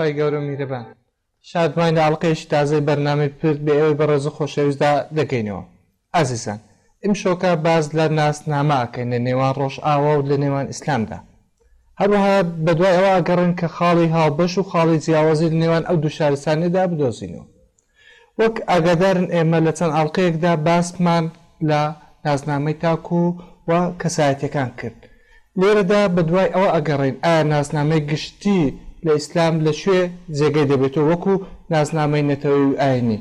خی گەورە میرەبان شادمای داڵقەیەشی تازای بەرنامی پرد بێ ئەوەی بە ڕێزە خۆشەویستدا دەکەینەوە ئازیسان ئەم شۆکە باز لە ناسناماکەین لە نێوان ڕۆژ ئاوا و لە نێوان ئیسلامدا هەروەها بەدوای ئەوە گەڕن کە خاڵی هاڵبەش و خاڵی جیاوازی لە نێوان ئەو دوو شارستانیدا بدۆزینەوە وەک ئاگادارن ئێمە لە چەند ئەڵلقەیەکدا باسمان لە نازنامەی تاکو و کەسایەتەکان کرد لێرەدا بەدوای ئەوە ئەگەڕین ئایا ناسنامەی گشتی لە ئیسلام لە شوێ جێگەی دەبێتەوە وەکو نازنامەی نەتەوەی و ئاینی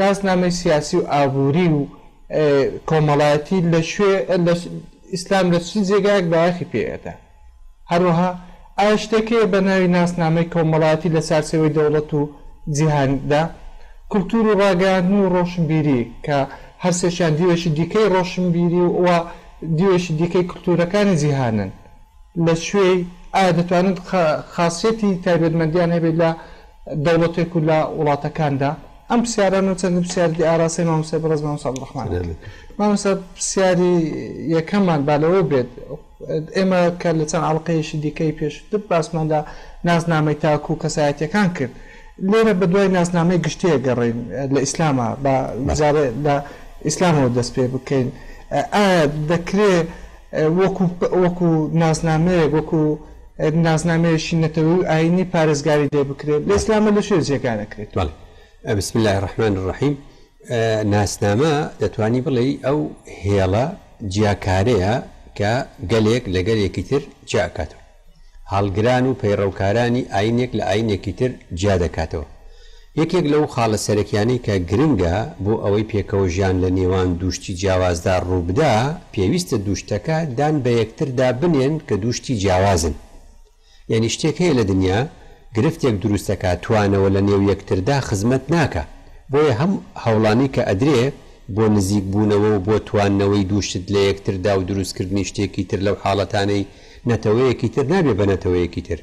نازنامەی سیاسی و ئابووری و کۆمەڵایەتی لە شوێ ئیسلام لە چ جێگایك باخی پێێتە هەروەها ئایا شتێکێ بە ناوی ناسنامەی کۆمەڵاتی لە سارسەوەی دەوڵەت و جیهاندا کولتور و ڕاگەاندن و ڕۆشنبیری کە هەرسێشیان دیوێشی دیکەی ڕۆشنبیری و دیوێشی دیکەی کولتورەکانی جیهانن لە شوێی ئایا دەتوانن خاصەتی تایبێتمەندیان هەبێت لە دەوڵەتێک و لە وڵاتەکاندا ئەم پرسیاران و چەند پرسیاردی ئاراسی مامسە بەڕز مامسا بڕحمان مامسە پرسیاری یەکەممان بالەوە بێت ئێمە کە لە چەند عڵلقەیەشی دیکەی پێش باسماندا نازنامەی تاکو و کەسایەتەکان کرد لێرە بە دوای ناسنامەی گشتەیە گەڕین لە ئیسلامە بە وزارە لە ئیسلامەوە دەست پێ بکەین ئایا دەکرێت وەکو ناسنامەیە وەکو نازنامەیەشی نەتەوە و ئاینی پارێزگاری دێ بکرێت لە ئسلامە لە شوێ جێگانەکرێت بسم الله الرحمن الرحیم ناسنامە دەتوانی بڵێ ئەو هێڵە جیاکارەیە کە گەلێک لەگەلێکی تر جاکاتەوە هەڵگران و پەیڕەوکارانی ئاینێک لە ئاینێکی تر جا دەکاتەوە یەکێک لەو خاڵە سەرەکیانی کە گرنگە بۆ ئەوەی پێکەوە ژیان لە نێوان دوشتی جیاوازدا ڕووبدا پێویستە دوشتەکە دان بە یەکتردا بنێن کە دوشتی جیاوازن یعنی شتێک هەیە لە دنیا گرفتێک دروستەکە توانەوە لە نێو یەکتردا خزمەت ناکە بۆیە هەم هەوڵانی کە ئەدرێ بۆ نزیک بوونەوە و بۆ توانەوەی دووشت لە یەکتردا و دروستکردنی شتێکی تر لەو حاڵەتانەی نەتەوەیەکی تر نابێ بە نەتەوەیەکی تر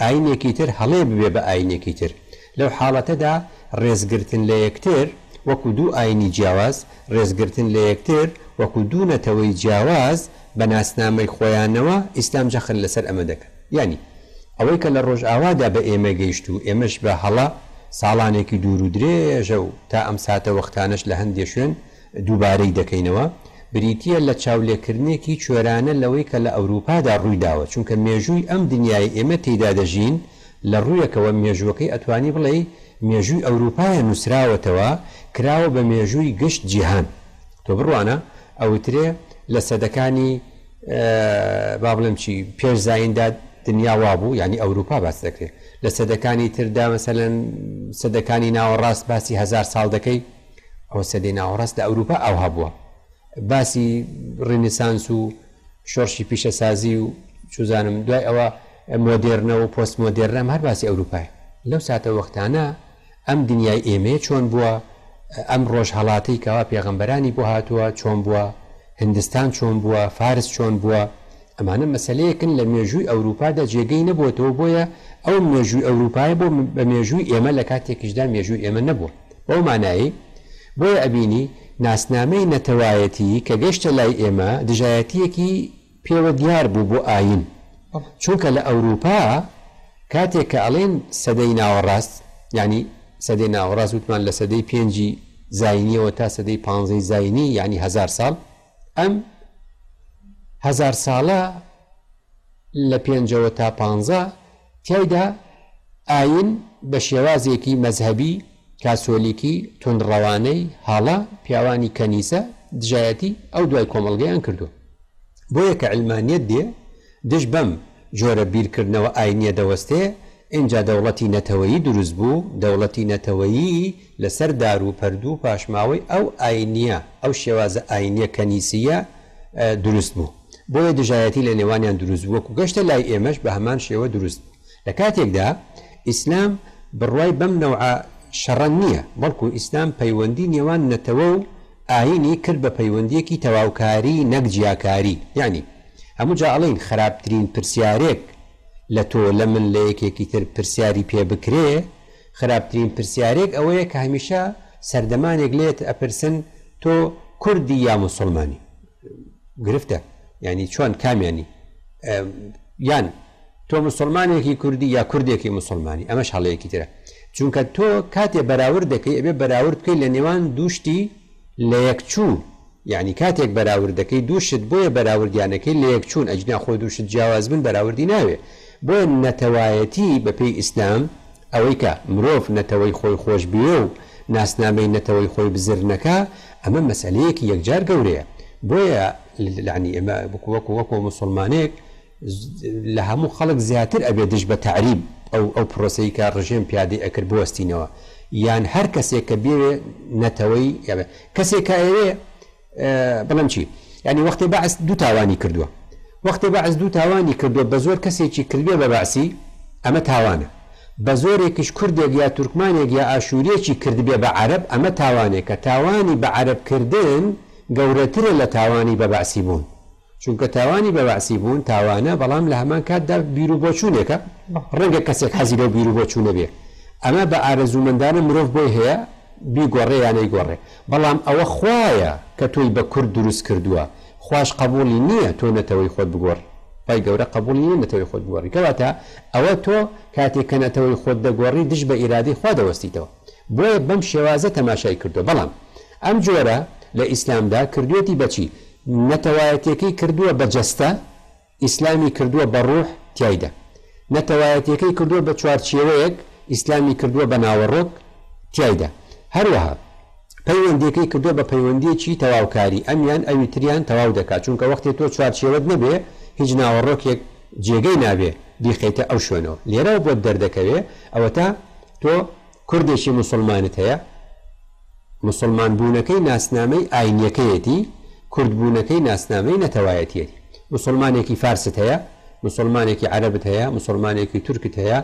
ئاینێکی تر هەڵێ ببێ بە ئاینێکی تر لەو حاڵەتەدا ڕێزگرتن لە یەکتر وەکو دوو ئاینی جیاواز ڕێزگرتن لە یەکتر وەکو دوو نەتەوەی جیاواز بە ناسنامەی خۆیانەوە ئیسلام جەخن لەسەر ئەمە دەکەن ینی ئەوەی کە لە ڕۆژئاوادا بە ئێمە گەیشت و ئێمەش بە هەڵە ساڵانێکی دوور و درێژە و تا ئەم ساتە وەختانش لە هەندێ شوێن دووبارەی دەکەینەوە بریتە لە چاولێکردنێکی چۆرانە لەوەی کە لە ئەوروپادا ڕوویداوە چونکە مێژووی ئەم دنیای ئێمە تێدا دەژین لە ڕوویەکەوە مێژوەکەی ئەتوانی بڵێ مێژووی ئەوروپایە نووسراوەتەوە کراوە بە مێژووی گشت جیهان تۆ بڕوانە ئەوترێ لە سەدەکانی با بڵم چی پێش زاینداد دنیا وابوو ینی ئەوروپا باس دەکرێت لە سەدەکانی تردا مەسەن سەدەکانی ناوەڕاست باسی هزار ساڵ دەکەی ئەو سەدەی ناوەڕاست لە ئەوروپا ئەو هەبووە باسی ڕینسانس و شۆرشی پیشەسازی و چوزانم دوای ئەوە مۆدررنەوە و پۆست مۆدررنەم هەر باسی ئەوروپای لەو ساتە وەختانە ئەم دنیای ئێمێ چۆن بووە ئەم ڕۆژ هەڵاتی کەوا پێغمبەرانی بۆ هاتووە چۆن بووە هندستان چۆن بووە فارس چۆن بووە ئەمانە مەسلەیەکن لە مێژووی ئەوروپادا جێگەی نەبووەوە بۆیە ئەو مێژووی ئەوروپای بۆ بە مێژووی ئێمە لە کاتێکیشدا مێژووی ئێمە نەبووە بەو مانایی بۆیە ئەبینی ناسنامەی نەتەوایەتی کە گەشتە لای ئێمە دژایەتیەکی پێوە دیار بوو بۆ ئاین چونکە لە ئەوروپا کاتێک کە ئەڵێن سەدەی ناوەڕاست ینی سەدەی ناوەڕاست وتمان لە سەدەی پێنجی زینیەوە تا سەدەی پ زینی ینی هزار ساڵ ئەم هزار ساڵە لە پێنجەوە تا پ تیایدا ئاین بە شێوازێکی مەذهبی کاسۆلیکی تونڕەوانەی هاڵە پیاوانی کەنیسە دژایەتی ئەو دوای کۆمەلگەیان کردو بۆ یەکە ئەلمانیت دێ دش بەم جۆرە بیرکردنەوە ئاینە دەوەستێ اینجا دەوڵەتی نەتەوەیی دروست بوو دەوڵەتی نەتەوەیی لەسەر دار و پەردوو پاشماوەی ئەو ئاینە ئەو شێوازە ئاینە کەنیسیە دروست بوو بۆیە دژایەتی لە نێوانیان دروست وەکو گەشتە لای ئێمەش بە هەمان شێوە دروست لە کاتێکدا ئیسلام بڕای بەم نەوعە شەڕەن نییە بەڵکو ئیسلام پەیوەندی نێوان نەتەوە و ئاینی کرد بە پەیوەندیەکی تەواوکاری نەکجیاکاری یعنی هەموو جاڵین خراپترین پرسیارێک لە تۆ لە من لە یەکێکی تر پرسیاری پێ بکرێ خراپترین پرسیارێک ئەوەیە کە هەمیشە سەردەمانێک لێت ئەپرسن تۆ کوردی یا مسلمانی گرفتە ینی چۆن کامیانی یان تۆ مسلمانێکی کوردی یا کوردێکی مسلمانی ئەمەش هەڵەیەکی ترە چونکە تۆ کاتێ بەراورد دەکەی ئەبێ بەراورد بکەی لە نێوان دوشتی لە یەکچوو یعنی کاتێک بەراوردەکەی دووشت بۆیە بەراوردیانەکەی لە یەک چوون ئەجنا خۆی دووشت جیاواز بن بەراوردی ناوێ بۆ نەتەوایەتی بە پێی ئیسلام ئەوەی کە مرۆڤ نەتەوەی خۆی خۆش بیە و ناسنامەی نەتەوەی خۆی بزرنەکە ئەمە مەسلەیەکی یەکجار گەورەیە بۆیە لەعنی ئێمە وەکو وەکو مسلمانێک لە هەموو خەڵک زیاتر ئەبێ دش بە تعریب ئەو ئەو پرۆسی کە ڕژێم پیادی ئەکرد بوەستینەوە یان هەر کەسێک کە بێوێ نەتەوەی کەسێک ئەوێ بڵم چی ینی وەختی بەعس دوو تاوانی کردووە وەختی بەعس دوو تاوانی کردووە بە زۆر کەسێکی کردێ بە باسی ئەمە تاوانە بە زۆرێکیش کوردێک یا تورکمانێک یا ئاشوورێکی کردبێ بە عرب ئەمە تاوانێک کە تاوانی بە عربکردن گەورەترە لە تاوانی بەباسی بوون چونکە تاوانی بەباسی بوون تاوانە بەڵام لە هەمان کاتدا بیر و بۆچوونێکە ڕەنگە کەسێک حەزی لەو بیر و بۆچوونە بێ ئەمە بە ئارەزوومەندانە مرۆڤ بۆی هەیە بیگۆڕێ یانەی گۆڕێ بەڵام ئەوە خویە کە تۆی بە کورد دروست کردووە خوش قبولی نییە تۆ نەتەوەی خۆت بگۆڕ پای گەورە قبولی نەتەوەی خۆت بگۆڕی کەواتە ئەوە تۆ کاتێککە نەتەوەی خۆت دەگۆڕی دش بە ئیرادی خوا دەوەستیتەوە بۆیە بەم شێوازە تەماشای کردو بەڵام ئەم جۆرە لە ئیسلامدا کردوێتی بەچی نەتەوایەتەکەی کردووە بە جەستە ئیسلامی کردووە بە ڕوح تایدا نەتەوایەتەکەی کردووە بە چوارچیەوەیەک ئیسلامی کردووە بە ناوەڕۆک تایدا هەروەها پەیوەندەکەی کردو بە پەیوەندیەکی تەواوکاری ئەمیان ئەویتریان تەواو دەکات چونکە وەختی تۆ چوارچیەوەت نەبێ هیچ ناوەڕۆکێک جێگەی نابێ بیخیتە ئەو شوێنەوە لێرە بۆ دەردەکەوێ ئەوە تا تۆ کوردێکی مسلمانت هەیە مسلمان بوونەکەی ناسنامەی ئاینەکەیەتی کوردبوونەکەی ناسنامەی نەتەوایەتیەتی مسلمانێکی فارست هەیە مسلمانێکی عربت هەیە مسلمانێکی تورکت هەیە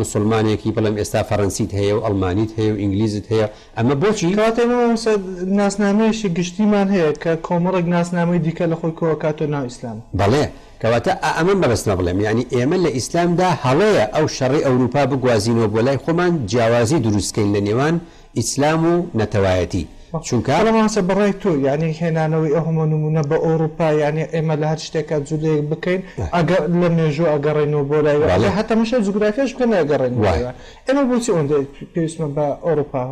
مسلمانێکی بڵم ئێستا فەرەنسیت هەیە و ئەلمانیت هەیە و ئینگلیزت هەیە ئەمە بۆچی کاتێمەسە ناسنامەیەشی گشتیمان هەیە کە کۆمەڵک ناسنامەی دیکە لە خۆی کۆکاتۆ ناو ئیسلام بەڵێ کەواتە ئەمە بەبستمە بڵێم ینی ئێمە لە ئیسلامدا هەڵەیە ئەو شەڕی ئەوروپا بگوازینەوە بۆ لای خۆمان جیاوازی دروستکەین لە نێوان ئیسلام و نەتەوایەتی چونکارەماسە بڕای تۆ یعنی هێنانەوەی ئەومە نمونە بە ئەوروپا یعنی ئێمە لە هەر شتێکە جودەیەک بکەین ئەگە لە مێژوو ئەگەڕێنەوە بۆ لای هەتەمەشە جوگرافیش بکەن ئەگەڕێن ئێمە بۆچی ئەوەندە پێویستمە بە ئەوروپا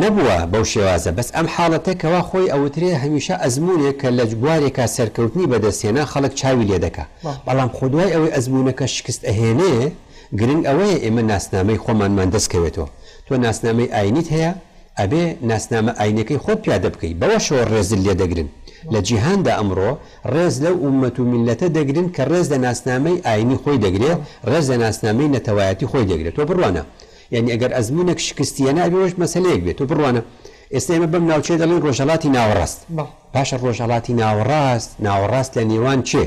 نەبووە بەو شێوازە بەس ئەم حاڵەتێکەوە خۆی ئەوترێ هەمیشە ئەزمونێک کە لە جوارێکا سەرکەوتنی بەدەستێنە خەڵک چاوی لێ دەکە بەڵام خودوای ئەوەی ئەزمونونەکە شکست ئەهێنێ گرنگ ئەوەیە ئێمە ناسنامەی خۆمانمان دەستکەوێتەوە تۆ ناسنامەی ئاینیت هەیە ئەبێ ناسنامە ئاینەکەی خۆت پیادە بکەیت بەوە شۆ ڕێزل لێ دەگرن لە جیهاندا ئەمڕۆ ڕێز لەو ئومەت و میلەتە دەگرن کە ڕێز لە ناسنامەی ئاینی خۆی دەگرێت ڕێز لە ناسنامەی نەتەوایەتی خۆی دەگرێت تۆ بڕوانە یعنی ئەگەر ئەزمونێک شکستیە ناویەوەش مەسلەیەک بێت تۆ بڕوانە ئێستا ئمە بەم ناوچێ دەڵێن ڕۆژەڵاتی ناوەڕاست پاشە ڕۆژەڵاتی ناوەڕاست ناوەڕاست لە نێوان چێ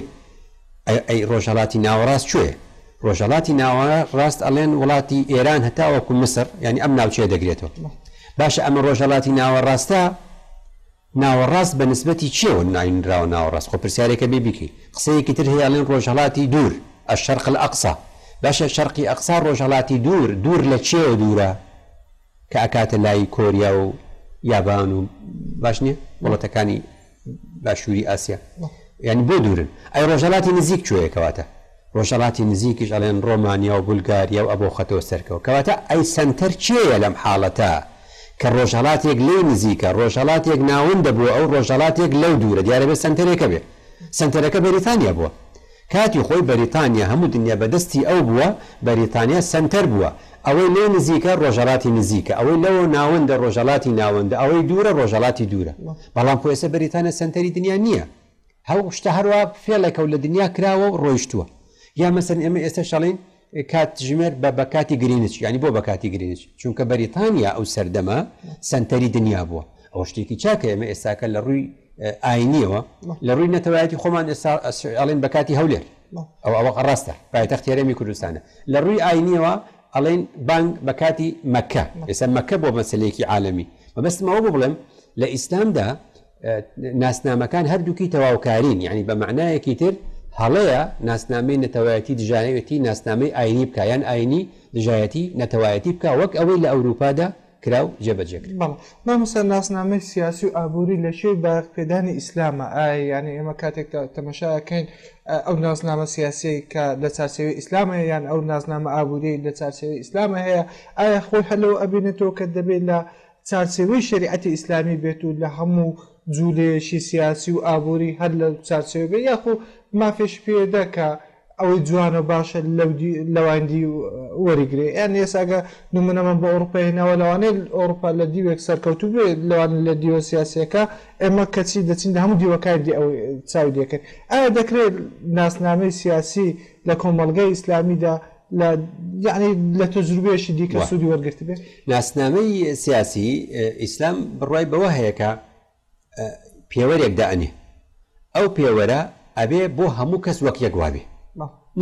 ئەی ڕۆژەڵاتی ناوەڕاست کوێ ڕۆژەڵاتی ناوانە ڕاست ئەڵێن وڵاتی ئێران هەتاوەکو مسر ینی ئەم ناوچێ دەگرێتەوە باشە ئەمە ڕۆژەڵاتی ناوەڕاستە ناوەڕاست بە نسبەتی چێوە ناینراوە ناوەڕاست خۆ پرسیارێکە بێ بیکەی قسەیەکی تر هەیەڵێن ڕۆژەڵاتی دوور ئە شەرق ئەقسا باشە شەرقی ئەقسا ڕۆژەڵاتی دوور دوور لە چێوە دوورە کە ئەکاتە لای کۆریا و یابان و باش نیە وڵەتەکانی باشووری ئاسیا یعنی بۆ دوورن ئەی ڕۆژەڵاتی نزیک کوێیەکەواتە ڕۆژەڵاتی نزیکیش ئەڵێن ڕۆمانیا و بولگاریا و ئەبۆ خەتەوە سەرکەوە کەواتە ئەی سنتەر چێە لەم حاڵەتە کە ڕۆژەڵاتێک لێ نزیکە ڕۆژەڵاتێک ناون دەبووە ئەو ڕۆژەڵاتێک لەو دوورە دیارە بێ سنتەرێکە بێ سنتەرەکە بەریتانیا بووە کاتی خۆی بەریتانیا هەموو دنیا بەدەستی ئەو بووە بەریتانیا سنتەر بووە ئەوەی لێ نزیکە ڕۆژەڵاتی نزیکە ئەوەی لەوە ناوەندە ڕۆژەڵاتی ناوەندە ئەوەی دوورە ڕۆژەڵاتی دوورە بەڵام پێسە بەریتانە سنتەری دنیا نییە هەو شتە هەروە فێڵەکە و لە دنیا کراوە و ڕۆیشتووە يا مثلا ام اس شالين كات جمر بباكاتي جرينتش يعني بو بكاتي جرينتش چونك كبريطانيا او سردما سنتري دنيا بو او شتيكي تشاك ام اس تاك لروي اينيو لروي نتواتي خمان اس شالين باكاتي هولير او او قراسته باي تختار مي كردستان لروي اينيو الين بانك بكاتي مكه يسمى مكة بو مسليكي عالمي ما بس ما هو بظلم لاسلام دا ناسنا مكان هردو كي كارين يعني بمعنى كثير هەڵەیە ناسنامەی نەتەوایەتی دژانەوێتی ناسنامەی ئاینی بکیان ئاینی دژایەتی نەتەوایەتی بکە وەک ئەوەی لە ئەوروپادا کراو جێبەجێکرد مامسە ناسنامەی سیاسی و ئابووری لە شێ باقپێدانی ئیسلامە ینی ئێمە کاتێک تەمەشاکەین ئەو نازنامە سیاسی کە لە چارچێوی ئیسلامە یان ئەو نازنامە ئابووری لە چارچێوی ئیسلامە هەیە ئایا خۆی هەلەوە ئەبینێتەوە کە دەبێت لە چارچێوەی شریعەتی ئیسلامی بێت و لە هەموو جوولێشی سیاسی و ئابووری هەر لە چارچێوێ یاخۆ مافێش پێدەکە ئەوەی جوانە باشە لەوەندی وەریگرێ ئەن ئێساگە نمونەمە بە ئەوروپینەوە لەوانەیە ئەوروپا لە دیوێک سەرکەوتو بێ لەوان لە دیوە سیاسەکە ئێمە کەچی دەچین هەموو دیوەکاری ئەو چاوی دەکرد ئایا دەکرێت ناسنامەی سیاسی لە کۆمەلگای ئیسلامیدا یعنی لە تەجروبێشی دیکە سوودی وەرگرت بێت ناسنامەی سیاسی ئیسلام بڕای بەوە هەیەکە پێوەرێک دانی ئەو پێوەرە ئەبێ بۆ هەموو کەس وەک یەکوابێ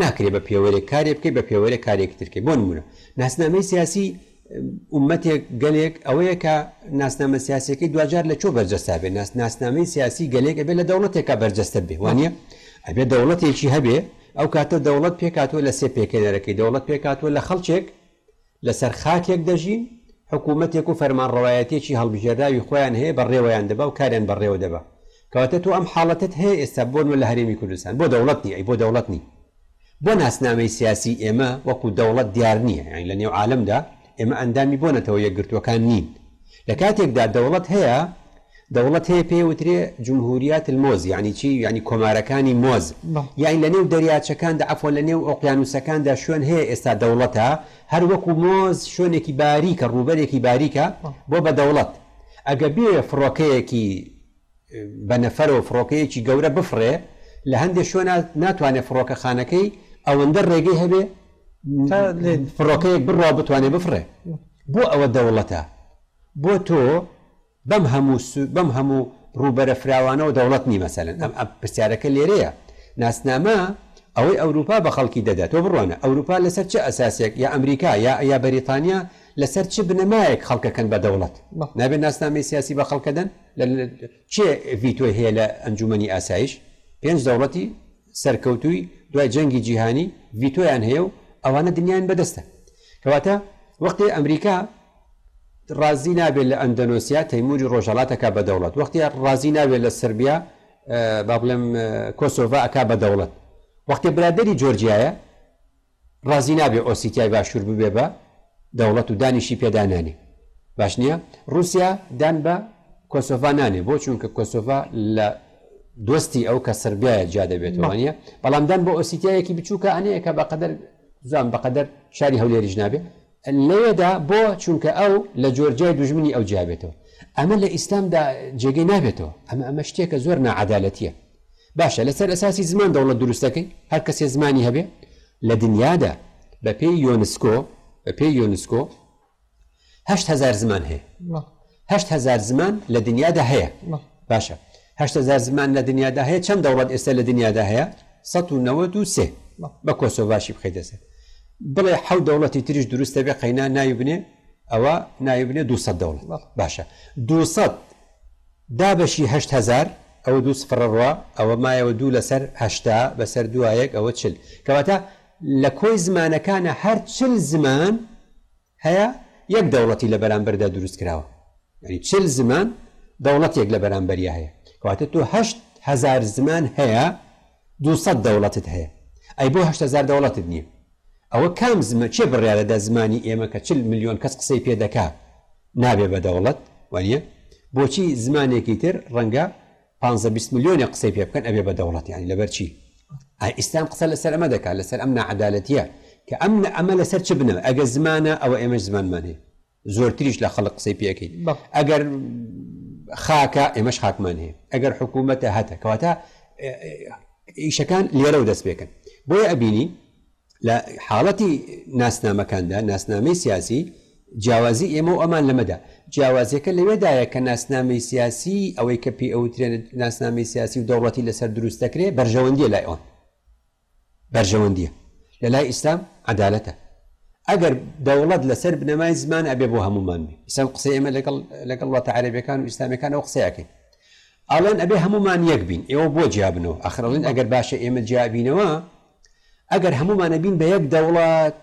ناکرێ بە پێوەرێک کارێ بکەی بە پێوەرە کارێک ترکێ بۆ نمونە ناسنامەی سیاسی عومەتێک گەلێک ئەوەیە کە ناسنامە سیاسەکەی دوجار لە چۆ بەرجەستا بێ ناسنامەی سیاسی گەلێک ئەبێ لە دەوڵەتێکا بەرجەستە بێ وانە ئەبێ دەوڵەتێکی هەبێ ئەو کاتە دەوڵەت پێکاتوە لە سێ پێکەنەرەکەی دەوڵەت پێکاتوە لە خەڵچێک لەسەر خاکێک دەژین حکوومەتێک و فەرمانڕەوایەتێکی هەڵبژێراوی خۆیان هەیە بەڕێوەیان دەبا و کاریان بەڕێوە دەبە کەواتە تۆ ئەم حاڵەتت هەیە ئێستا بۆنوە لە هەرێمی کوردستان بۆ دەوڵەتنی ئەی بۆ دەوڵەتنی بۆ ناسنامەی سیاسی ئێمە وەکو دەوڵەت دیار نییە یعنی لە نێو عالمدا ئێمە ئەندامی بۆنەتەوە یەکگرتوەکان نین لە کاتێکدا دەوڵەت هەیە دەوڵەت هەیە پێوترێ جمهوریات المۆز یعنی چی ینی کۆمارەکانی مۆز یعنی لە نێو دەریاچەکاندا ئەفۆ لە نێو ئۆقییانوسەکاندا شوێن هەیە ئێستا دەوڵەتە هەر وەکو مۆز شوێنێکی باریکە ڕوبەرێکی باریکە بۆ بە دەوڵەت ئەگە بێ فڕۆکەیەکی بە نەفەرەوە فڕۆکەیەکی گەورە بفرێ لە هەندێک شوێن ناتوانێت فڕۆکە خانەکەی ئەوەندە ڕێگەی هەبێ فڕۆکەیەک بڕوا بتوانێت بفرێ بۆ ئەوە دەوڵەتە بۆ تۆ بەم هەموو بەم هەموو ڕوبەرە فراوانەوە دەوڵەت نی مەسەلەن ئەم پرسیارەکە لێرەیە ناسنامە ئەوەی ئەوروپا بە خەڵکی دەدات تۆ بڕوانە ئەوروپا لەسەر چه ئەساسێک یا ئەمریکا یا یا بەریتانیا لەسەر چ بنەمایەک خەڵکەکەن بە دەوڵەت نابێت ناسنامەی سیاسی بە خەڵکەدەن چێ ڤیتۆ هەیە لە ئەنجومی ئاسایش پێنج دەوڵەتی سەرکەوتوی دوای جەنگی جیهانی ڤیتۆیان هەیە و ئەوانە دنیایان بەدەستە کەواتە وەختی ئەمریکا ڕازی نابێت لە ئەندەنۆسیا تەیموری ڕۆژەڵاتەکە بە دەوڵەت وەختی ڕازی نابێت لە سربیا با بڵێم کۆسۆڤ ئەک بە دەوڵەت وەختی برادری جۆرجایە ڕازی نابێت ئۆسیتیای باشوور ببێ بە دەوڵەت و دانیشی پێدانانی باش نییە رووسیا دان بە کۆسۆڤانانێ بۆ چونکە کۆسۆڤ لە دۆستی ئەو کە سربیایە جا دەبێتەوە نیە بەڵامدان بۆ ئۆسیتیایەکی بچووکە ئەنەیە کە بەقدر زان بەقدر شاری هەولێریش نابێت لێدا بۆ چونکە ئەو لە جۆرجای دوژمنی ئەو جابێتەوە ئەمە لە ئیسلامدا جێگەی نابێتەوە ئەمە ئەمە شتێکە زۆر نعادالەتیە باشە لەسەر ئەساسی زمان دەوڵە دروستەکەی هەر کەسێ زمانی هەبێ لە دنیادا بە پێی یۆنسکۆ بە پێی یونسکۆ هزار زمان هەیە هزار زمان لە دنیادا هەیە باشە هزار زمان لە دنیادا هەیە چەند دەوڵەت ئێستا لە دنیادا هەیە 1993 بە کۆسۆڤاشی بخیدەسە بڵێ حەو دەوڵەتی تریش دروستە بێ قەینا نایبنێ ئەوە نایبنێ 200 دەوڵ باشە 200 دابەشی هزار ئەوە دوو سفڕڕوە ئەوە مایەوە دوو لەسەر هشتا بەسەر دوایەک ئەوە چل کەواتە لە کۆی زمانەکانە هەر چل زمان هەیە یەک دەوڵەتی لە بەرامبەردا دروست کراوە ینی چل زمان دەوڵەتێک لە بەرامبەریە هەیە کەواتە تۆ هزار زمان هەیە دو دەوڵەتت هەیە ئەی بۆ هزار دەوڵەتت نییە ئەوە کام زمە چێ بڕیاەدا زمانی ئێمە کە چل میلیۆن کەس قسەی پێ دەکا نابێ بە دەوڵەت وانە بۆچی زمانێکی تر ڕەنگە 15 میلیۆنی قسەی پێ بکەن ئەبێ بە دەوڵەت یانی لەبەرچی ئیسلام قسە لەسەر ئەمە دەکات لەسەر ئەم نعدالەتە کە ئەم ئەمە لەسەر چ بنە ئەگە زمانە ئەوە ئێمەش زمانمانێ زۆرتریش لە خەڵق قسەی پێەکەیت ئەگەر خاکە ئێمەش خاکمان هەیە ئەگەر حکوومەتە هاتە کەواتە ئیشەکان لێرە و دەست پێکەن بۆیە ئەبینی لە حاڵەتی ناسنامەکاندا ناسنامەی سیاسی جیاوازی ئێمە و ئەمان لەمەدا جیاوازەکە لەوێدایە کە ناسنامەی سیاسی ئەوەی کە پێ ئەوترێن ناسنامەی سیاسی و دەوڵەتی لەسەر دروست دەکرێت بەرژەوەندی لای ئەوان بەرژەوەندیە للا اسلام عدالته عدالەتە ئەگەر لسر لەسەر بنەمای زمان ئەبێ بۆ هەمومان بێ ئیسلام قسە ئێمە لەگەڵ لەگەڵ وڵاتە عەرێبەکان و ئیسلامەکان ئەو قسەیەکەین ئاڵێن ئەبێ يقبين یەک بو ئێوە اخر الان ئەخرڵین باشا باشە ئێمە جیابینەوە ئەگەر هەمومانە بین بە یەک دەوڵات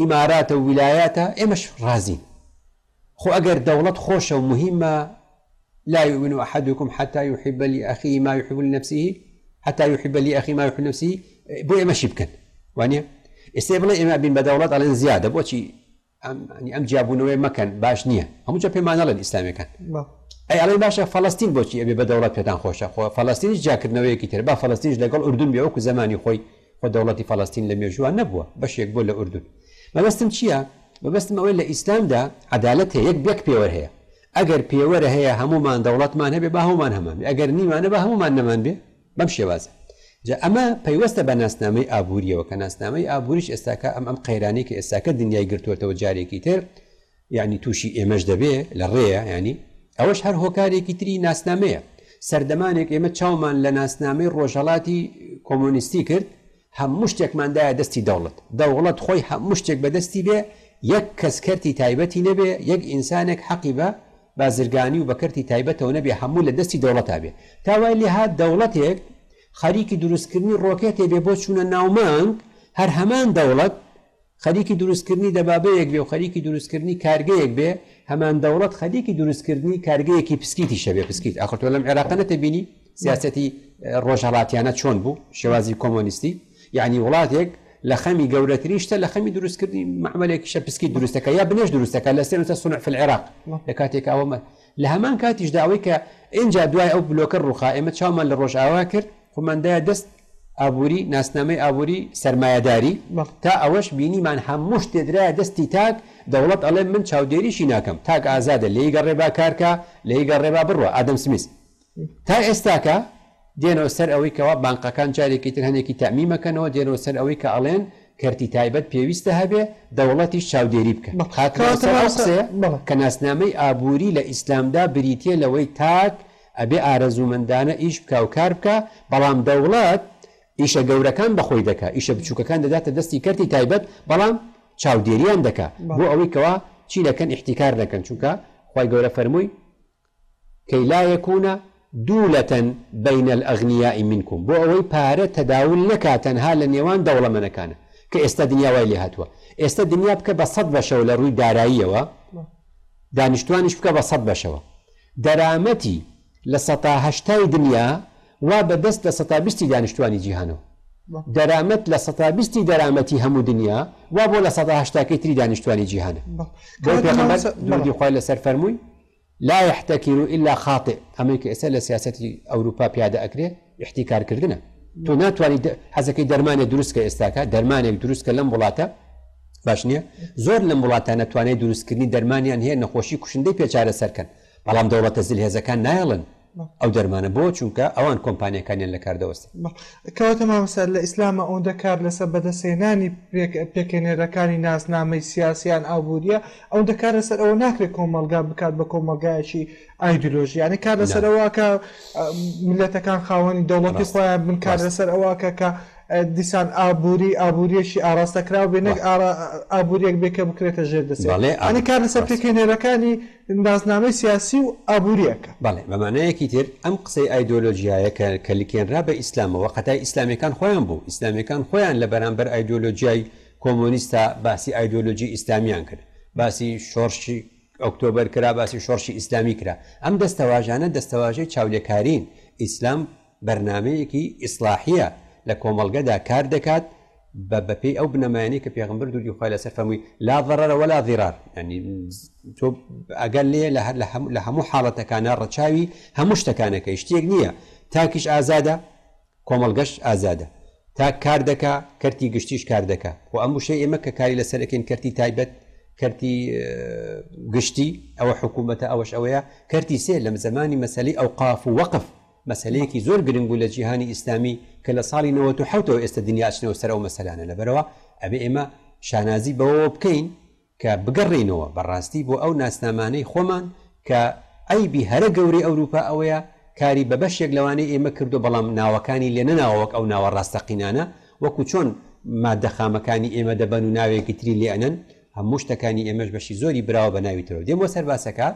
ئیماراتە و خو أجر دولة خوشة ومهمه لا يؤمن أحدكم حتى يحب لأخيه ما يحب لنفسه حتى يحب لأخيه ما يحب لنفسه بۆ ئێمەشی بکەن وانە ئێستا بڵێ ئێمە بین بەداوڵات ئەڵێن زیادە بۆچی ئەم جیاببوونەوەی مەکەن باش نییە هەمووچە پێمانەڵێن ئیسلامیەکان ئەڵێ باشە فلستین بۆچی ئەبێ بە دەوڵات پێتان خۆشە خۆ فلستینیش جاکردنەوەیەکی تر با فلستینش لەگەڵ ئوردون بێوەکو زمانی خۆی خۆ دەوڵەتی فلستین لە مێژوان نەبووە بەشێک بۆ لە ئوردون مەبەستم چییە؟ بەبستم ئەوەی لە ئیسلامدا عدالت هەیە یەک بێک پێوە هەیە ئەگەر پێوەرە هەیە هەمومان دەوڵاتمان هەبێ با هەومان هەمان ئەگەر نیمانە بە هەمومان نەمان بێ بەم شێوازە جا ئەمە پەیوەستە بە ناسنامەی ئابوووریەوە کە ناسنامەی ئابوووریش ئێستاکە ئەم ئەم قەیرانی کە ئێستاکە دنیای گرتووەتەوە جارێکی تر یعنی تووشی ئێمەش دەبێ لە ڕێە ینی ئەوەش هەر هۆکارێکی تری ناسنامەیە سەردەمانێک ئێمە چاومان لە ناسنامەی ڕۆژهڵاتی کۆمونیستی کرد هەموو شتێکماندایە دەستی دەوڵەت دەوڵەت خۆی هەموو شتێک بەدەستی بێ یەک کەسکەرتی تایبەتی نەبێ یەک ئینسانێک حەقی بە بازرگانی و بەکردی تایبەتەوە نەبێ هەموو لە دەستی دەوڵەت تا بێ تاوای لێ هاات دەوڵەتێک خەریکی دروستکردنی ڕۆکێتێ بێ بۆ چوونە ناومانگ هەر هەمان دەوڵەت خەریکی دروستکردنی دەبابەیەک بێ و خەریکی دروستکردنی کارگەیەک بێ هەمان دەوڵەت خەریکی دروستکردنی کارگەیەکی پسکیتی شەبێ پسکیت ئەخرتۆ لەم عێراقەنە تبینی سیاسەتی ڕۆژهڵاتیانە چۆن بوو شێوازی کۆمۆنیستی یعنی وڵاتێک لە خەمی گەورەتریشتە لە خەمی دروستکردنی معملێکی شەپسکی دروستەکە یا بنێش دروستەکە لە سێنتە سونع فل عێراق لە کاتێک ئەومە لە هەمان کاتیش داوای کە اینجا دوای ئەو بلۆکە ڕوخائمە چاومان لە ڕۆژاوا کرد قومەندەیە دەست ئابووری ناسنامەی ئابووری سرمایهداری تا ئەوەش بینیمان هەموو شتێدرایە دەستی تاک دەوڵەت ئەڵێ من چاودێریشی ناکەم تاک ئازادە لەیگە ڕێبا کارکە لەیگە ڕێبا بڕوە ئادەم سمیس تا ئێستاکە دێنەوە سەر ئەوەی کەەوە بانقەکان جارێکی تر هەنێکی تامیمەکەنەوە دێنەوە سەر ئەوەی کە ئەڵێن کەرتی تایبەت پێویستە هەبێ دەوڵەتی چاودێری بکە خاکە کە ناسنامەی ئابووری لە ئیسلامدا بریتە لەوەی تاک ئەبێ ئارەزوومەندانە ئیش بکە و کار بکە بەڵام دەوڵەت ئیشە گەورەکان بەخۆی دەکە ئیشە بچووکەکان دەداتە دەستی کردی تایبەت بەڵام چاودێریان دەکە بۆ ئەوەی کەوا چی دەکەن احتیکار دەکەن چونکە خی گەورە فەرمووی کەی لا یەکوونە دوولەتەن بینە ئەغنیایی منکم بۆ ئەوەی پارە تەداول نەکاتەنها لە نێوان دەوڵەمەنەکانە کە ئێستا دنیاوای لێ هاتووە ئێستا دنیا بکە بە سەد بەشەوە لە ڕووی داراییەوە دانیشتوانش بکە بە سەد بەشەوە دەرامەتی لە سەتاهشتای دنیا وا بەدەست لە سەتابستی دانیشتوانی جیهانەوە دەرامەت لە سەتابستی دەرامەتی هەموو دنیا وا بۆ لە سەتاهشتاکەی تری دانیشتوانی جیهانە دوردیخوای لەسەر فەرمووی لا يحتكر إلا خاطئ ئەمریکا ئێستا لە سیاستی ئەوروپا پیادە ئەکرێ احتیکارکردنە تۆ ناتوانانی حەزەکەی دەرمانە دروستکە ئێستاکە دەرمانێک دروستکە لەم وڵاتە باش نییە زۆر لەم وڵاتان ناتوانێت دروستکردنی دەرمانیان هەیە نەخۆشی کوشندەی پێچارە سەرکەن بەڵام دەوڵەتە زل هێزەکان نایڵن ئەو دەرمانە بۆ چونکە ئەوان کۆمپانیەکانیان لە کاردەوەستی کەواتە مامەسەر لە ئیسلامە ئەوەندە کار لەسەر بەدەسێنانی پێکێنێرەکانی ناسنامەی سیاسیان ئابوووریە ئەو دەکار لەسەر ئەوە ناکرێت کۆمەلگا بکات بە کۆمەلگایەکی ئایدلۆژیانی کار لەسەر ئەوواکە ملەتەکان خاوەنی دەوڵەتی خۆیان بن کار لەسەر ئەوواکە کە دیسان ئابووری ئابووریەکی ئاراستەکراوە بێنێک ئابووریەک بێکە بکرێتە ژێر دەسێڵێ ئەنی کار لەسەر پێکێنێرەکانی نازنامەی سیاسی و ئابووریەکە بەڵێ بەمانەیەکی تر ئەم قسەی ئایدۆلۆژیایە کە کەلیکێنرا بە ئیسلامەوە قەتای ئیسلامیەکان خۆیان بوو ئیسلامیەکان خۆیان لە بەرامبەر ئایدۆلۆژیای کۆمۆنیستا باسی ئایدۆلۆژی ئیسلامیان کرد باسی شۆڕشی ئۆکتۆبر کرا باسی شۆڕشی ئیسلامی کرا ئەم دەستەواژانە دەستەواژەی چاولێکارین ئیسلام بەرنمەیەکی ئیسلاحیە لكمالجا دا كار ببي أو بنماني يعني كبي غمبر دولي خايل سفهمي لا ضرر ولا ضرار يعني تو أقل لي لح لحمو حالة كان الرتشاوي همشت كان كيشتيقنيه تاكش أزادة كمالجش أزادة تا كاردكا دكا كرتي قشتيش كاردكا دكا وأمو شيء مكة كاري لسلكين كرتي تايبت كرتي آه، قشتي أو حكومة أو شوية كرتي سيل لم زماني مسلي أوقاف ووقف مەسلەیەکی زۆر گرنگ بوو لە جیهانی ئیسلامی کە لە ساڵی 1970ەوە ئێستا دنیاچنەوە سەرەوە مەسەلانە لەبەرەوە ئەبێ ئێمە شانازی بەوە بکەین کە بگەڕینەوە بەڕاستی بۆ ئەو ناسنامانەی خۆمان کە ئەیبی هەرە گەوری ئەوروپا ئەوەیە کاری بە بەشێک لەوانەی ئێمە کردو بەڵام ناوەکانی لێ نەناوەک ئەو ناوە ڕاستەقینانە وەکو چۆن مادەخامەکانی ئێمە دەبەن و ناوێکی تری لێنن هەموو شتەکانی ئێمەش بەشی زۆری براوە بە ناوی ترەوە دێمەوە سەرباسەکە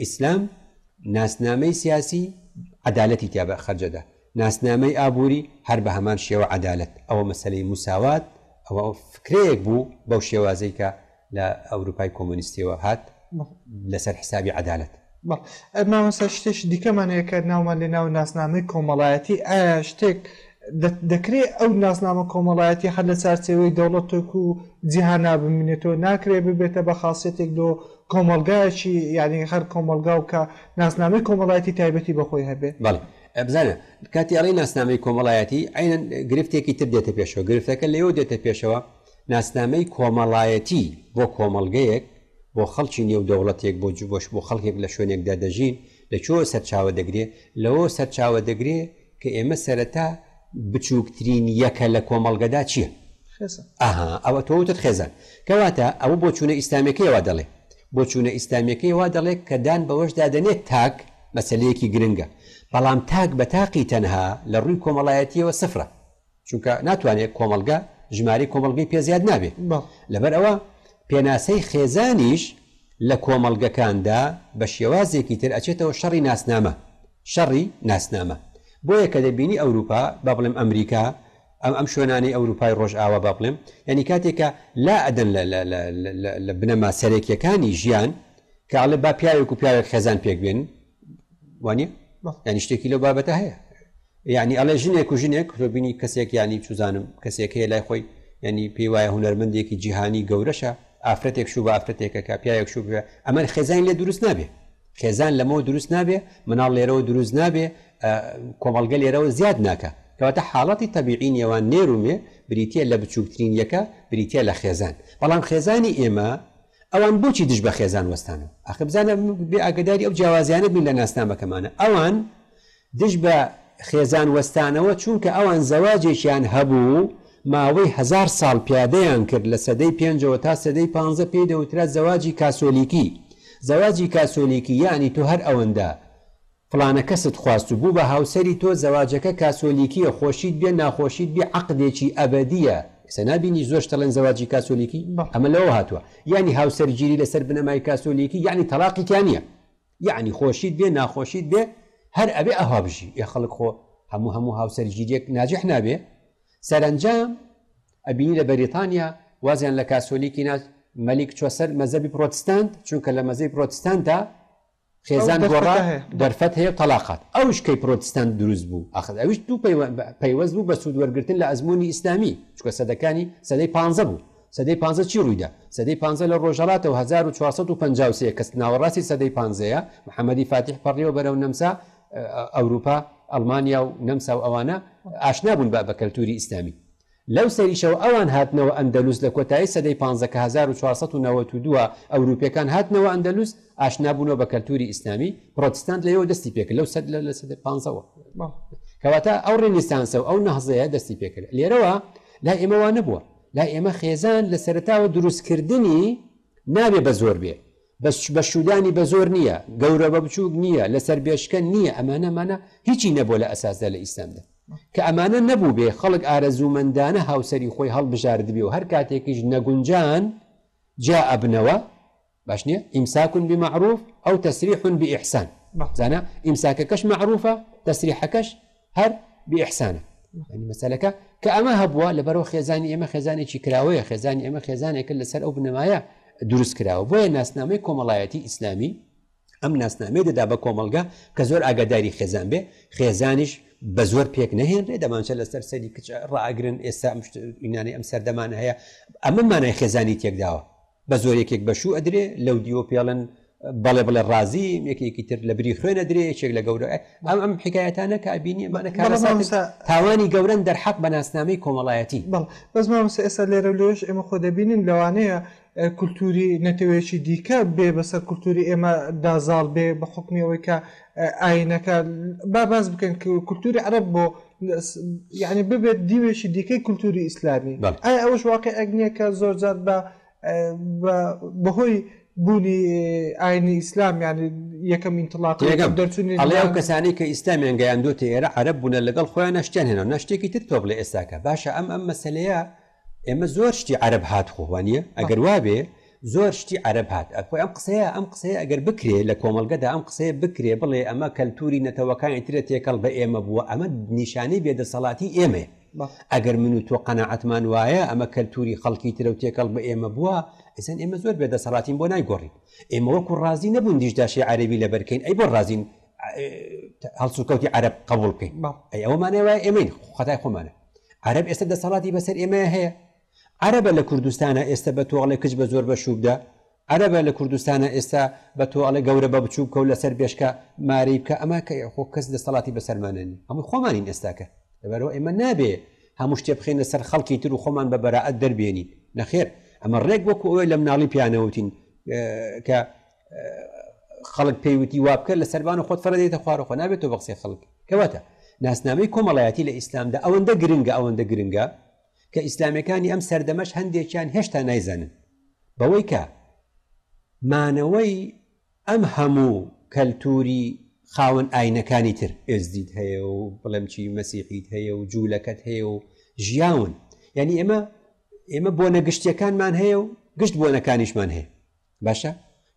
ئیسلام ناسنامەی سیاسی عدالەتی تیا بە خەرجەدا ناسنامەی ئابووری هەر بە هەمان شێوە عدالت ئەوە مەسلەی مساوات ئەوە فکرەیەک بوو بەو شێوازەی کە لە ئەوروپای کۆمونیستیەوە هات لەسەر حسابی عدالت ئەماوەسە شتێش دیکەمانەیەکە ناومان لە ناو ناسنامەی کۆمەڵایەتی ئایا شتێک دەکرێت ئەو ناسنامە کۆمەڵایەتی هەر لە چارچەوەی دەوڵەتێک و جیهانا بمێنێتەوە ناکرێت ببێتە بە خاصێتێک دۆ کۆمەلگایەکی یعنی هەر کۆمەلگا و کە ناسنامەی کۆمەڵایەتی تایبەتی بەخۆی هەبێت بەڵێ بزانە کاتی ئەڵی ناسنامەی کۆمەڵایەتی ئاین گرفتێکی تر دێتە پێشەوە گرفتەکە لەوە دێتە پێشەوە ناسنامەی کۆمەڵایەتی بۆ کۆمەلگەیەک بۆ خەڵکی نێو دەوڵەتێک بۆ جوبش بۆ خەڵکێک لە شوێنێکدا دەژین لەچۆ سەرچاوە دەگرێ لەوە سەرچاوە دەگرێ کە ئێمە سەرەتا بچووکترین یەکە لە کۆمەلگەدا چییە؟ ئەها ئەوە تۆوتت خێزان کەواتە ئەوە بۆ چوونە ئیسلامەکەیەوە دەڵێ بۆ چوونە ئیسلامیەکەی وا دەڵێت کەدان بەوەشدا دەنێت تاک مەسلەیەکی گرنگە بەڵام تاک بە تاقی تەنها لە ڕووی کۆمەڵایەتیەوە سفرە چونکە ناتوانێت کۆمەلگا ژماری کۆمەلگەی پێزیاد نابێت لەبەر ئەوە پێناسەی خێزانیش لە کۆمەلگەکاندا بە شێوازێکی تر ئەچێتەوە شەڕی ناسنامە شەڕی ناسنامە بۆیە کە دەبینی ئەوروپا بە بڵێم ئەمریکا ئەم ئەم شوێنانی ئەوروپای ڕۆژئاوا با بڵێم ینی کاتێکە لا ئەدەن لە بنەما سەرێکیەکانی ژیان کاڵە با پیاوێک و پیاوێک خێزان پێک بێن وانە ینی شتێکی لەو بابەتە هەیە یعنی ئەلە ژنێک و ژنێک تۆبینی کەسێک ینی چوزانم کەسێک هەیە لای خۆی ینی پێی وایە هوەرمەندێکی جیهانی گەورەشە ئافرەتێک شو بە ئافرەتێکە کا پیاەک شو بێ ئەمە خێزان لێ دروست نابێ خێزان لەمەەوە دروست نابێ مناڵ لێرەوە دروست نابێ کۆمەڵگە لێرەوە زیاد ناکە کەواتە حاڵەتی تەبیعین ێوان نێرومێ بریتە لە بچووکترین یەکە بریتە لە خێزان بەڵام خێزانی ئێمە ئەوان بۆچی دش بە خێزان وەستانە ئەخ بزانە بێ ئاگداری ئەو جیاوازیانە بین لە ناسنامەکەمانە ئەوان دش بە خێزان وەستانەوە چونکە ئەوان زەواجێکیان هەبوو ماوەی هزار ساڵ پیادەیان کرد لە سەدەی پێنجەوە تا سەدەی پ پێ دەوترا زەواجی کاسۆلیکی زەواجی کاسۆلیکی یانی تو هەر ئەوەندە پلانە کەست خواست و بوو بە هاوسری تۆ زەواجەکە کاسۆلیکیە خۆشیت بێ ناخۆشیت بێ عقدێکی ئەبدیە سەنابینی زۆر تەڵەن زەواجی کاسۆلیکی ئەمە لەوە هاتووە ینی هاوسەرگیری لەسەر بنەمای کاسۆلیکی یعنی تەلاقی کیانە یعنی خۆشیت بێ ناخۆشیت بێ هەر ئەبێ ئەهابژی ێ خەڵک خۆ هەموو هەموو هاوسەرگیریەک ناجح نابێ سەرنجام ئەبینی لە بەریتانیا وازیان لە کاسۆلیکی ناز مەلیک چۆسەر مەزەبی پرۆتستانت چونکە لە مەزەی پرۆتستانتا خێزان گۆڕا دەرفەت هەیە تەلاقات ئەوش کەی پرۆتستان دروست بوو ئەخ ئەوش دوو پەیوەست بوو بە سوودوەرگتن لە ئەزمموی ئیسلامی چکە سەدەکانی سەدەی پ بوو سەدەی پ چی ڕوویدا سەدەی پ لە ڕۆژەڵاتەوە 1453 کەس ناوەڕاستی سەدەی پانزەیە محەممەدی فاتح پەڕیەوە بەرەو نەمسا ئەوروپا ئەلمانیا و نەمسا و ئەوانە ئاشنا بوون بە بەکەلتوری ئیسلامی لەو سەریشەوە ئەوان هاتنەوە ئەندەلووس لە کۆتایی سەدەی 1992 ئەوروپیەکان هاتنەوە ئەندەلووس ئاشنابوونەوە بە کەلتوری ئیسلامی پرۆتستانت لەەوە دەستی پێکرد لەو سەد لە سەد پەوە کەواتە ئەو ڕێنیستانسە و ئەو نەحزەیە دەستی پێکرد لێرەوە لا ئێمەوە نبووە لا ئێمە خێزان لە سەرتاوە دروستکردنی نابێ بە زۆر بێ بە شودانی بە زۆر نییە گەورە بە بچووک نییە لەسەر بێشکە نییە ئەمانەمانە هیچی نەبوو لە ئەساسدا لە ئیسلامدا کە ئەمانە نەبوو بێ خەڵک ئارەزوومەندانە هاوسری خۆی هەڵبژاردبێ و هەر کاتێکیش نەگونجان جا ئەبنەوە باش نییە ئیمساکن بمەعروف ئەو تەسریحون بئحسان زانە ئیمساکەکەش مەعروفە تەسریحەکەش هەر بئحسانە مەسلەکە کە ئەمە هەبووە لە بەرەو خێزانانی ئێمە خێزانێکی کراوەیە خێزانانی ئێمە خێزانێکە لەسەر ئەو بنەمایە دروست کراوە بۆیە ناسنامەی کۆمەڵایەتی ئیسلامی ئەم ناسنامەی دەدا بە کۆمەلگا کە زۆر ئاگاداری خێزان بێ خێزانیش بە زۆر پێک نەهێنرێ دەمانچە لەسەر سەری کچە ڕاگرن ئێستا ئینانی ئەم سەردەمان هەیە ئەمەمانای خێزانی تێکداوە بە زۆر یەکێک بەشوو ئەدرێ لەو دیوە پێڵەن بەڵێ بڵێ ڕازیم یەکێکی تر لە بری خوێنە درێ چێک لە گەورە ئەم ئەم حکایەتانە کە بینیمانە تاوانی گەورن دەرحەق بە ناسنامەی کۆمەڵایەتی بەزمامسە ئێستا لێرە لێش ئێمە خۆ دەبینین لەوانەیە کولتوری نەتەوەیەکی دیکە بێ بەسەر کولتوری ئێمە دازاڵ بێ بە حکمیەوەی کە ئاینەکە با باز بکەن کولتوری عرب بۆ یعنی ببێت دیوێکی دیکەی کولتوری ئیسلامی ئەوش واقع ئەگنیە کە زۆر زیاد بە بەهۆی بوونی ئاینی ئیسلام یانی یەکەم ئینتلاق دەرچونی ئەڵێ کەسانی کە ئیسلامیان گەیان دوتە ئێرە عرب بوون لەگەڵ خۆیان نەشتیان هێنەوە نشتێکی تر تۆ بڵێ ئێستاکە باشە ئەم ئەم مەسلەیە ئێمە زۆر شتی عرب هات خۆوانە ئەگەر وابێ زۆر شتی عرب هات ئەخۆی ئەم قسەیە ئەم قسەیە ئەگەر بکرێ لە کۆمەلگەدا ئەم قسەیە بکرێ بڵێ ئەمە کەلتوری نەتەوەکانی ترە تێکەڵ بە ئێمە بووە ئەمە نیشانەی بێدەسەڵاتی ئێمە ئەگەر من و تۆ قەنەعەتمان وایە ئەمە کەلتوری خەڵکی ترە و تێکەڵ بە ئێمە بووە ئەسن ئێمە زۆر بێدەسەڵاتین بۆ نایگۆڕین ئێمە وەکو ڕازی نەبوون دیشداشی عەربی لە بەرکەین ئەی بۆ ڕازین هەڵسوکەوتی عرب قبول بکەین ئەی ئەومانێ وایە ئێمەین خەتای خۆمانە عرب ئێستا دەسەڵاتی بەسەر ئێمە هەیە عربە لە کوردستانە ئێستا بە تۆڵێ کچ بە زۆر بە شوبدا عربە لە کوردستانە ئێستا بە تۆڵە گەورە بە بچوو کەوت لەسەر بێشکە ماری بکە ئەمە کە خۆ کەس دەسەڵاتی بەسەرمانانی ئەمە خۆمانین ئێستاکە لەبەرەوە ئێمە نابێ هەموو شتێ بخینە سەر خەڵکی تر و خۆمان بە بەراعەت دەربێنین نەخێر ئەمە ڕێک وەکو ئەوەی لە مناڵی پیانەوتین کە خەڵک پێیوتی وابکە لە سەربان و خۆت فەرێتە خوارەخۆ نابێت و بەقسێ خەڵک کەواتە ناسنامەی کۆمەڵایەتی لە ئیسلامدا ئەوەندە گرنگە ئەوەندە گرنگە کە ئیسلامەکانی ئەم سەردەمەش هەندێکیان هێشتا نایزانن بەوەی کە مانەوەی ئەم هەموو کەلتوری خاون ئاینەکانی تر ئێزدیت هەیە و بڵێم چی مەسیحیت و جوولەکەت هەیە و اما اما ئێمە ئێمە بۆ نەگشتیەکانمان هەیە و گشت بۆ نەکانیشمان هەیە باشە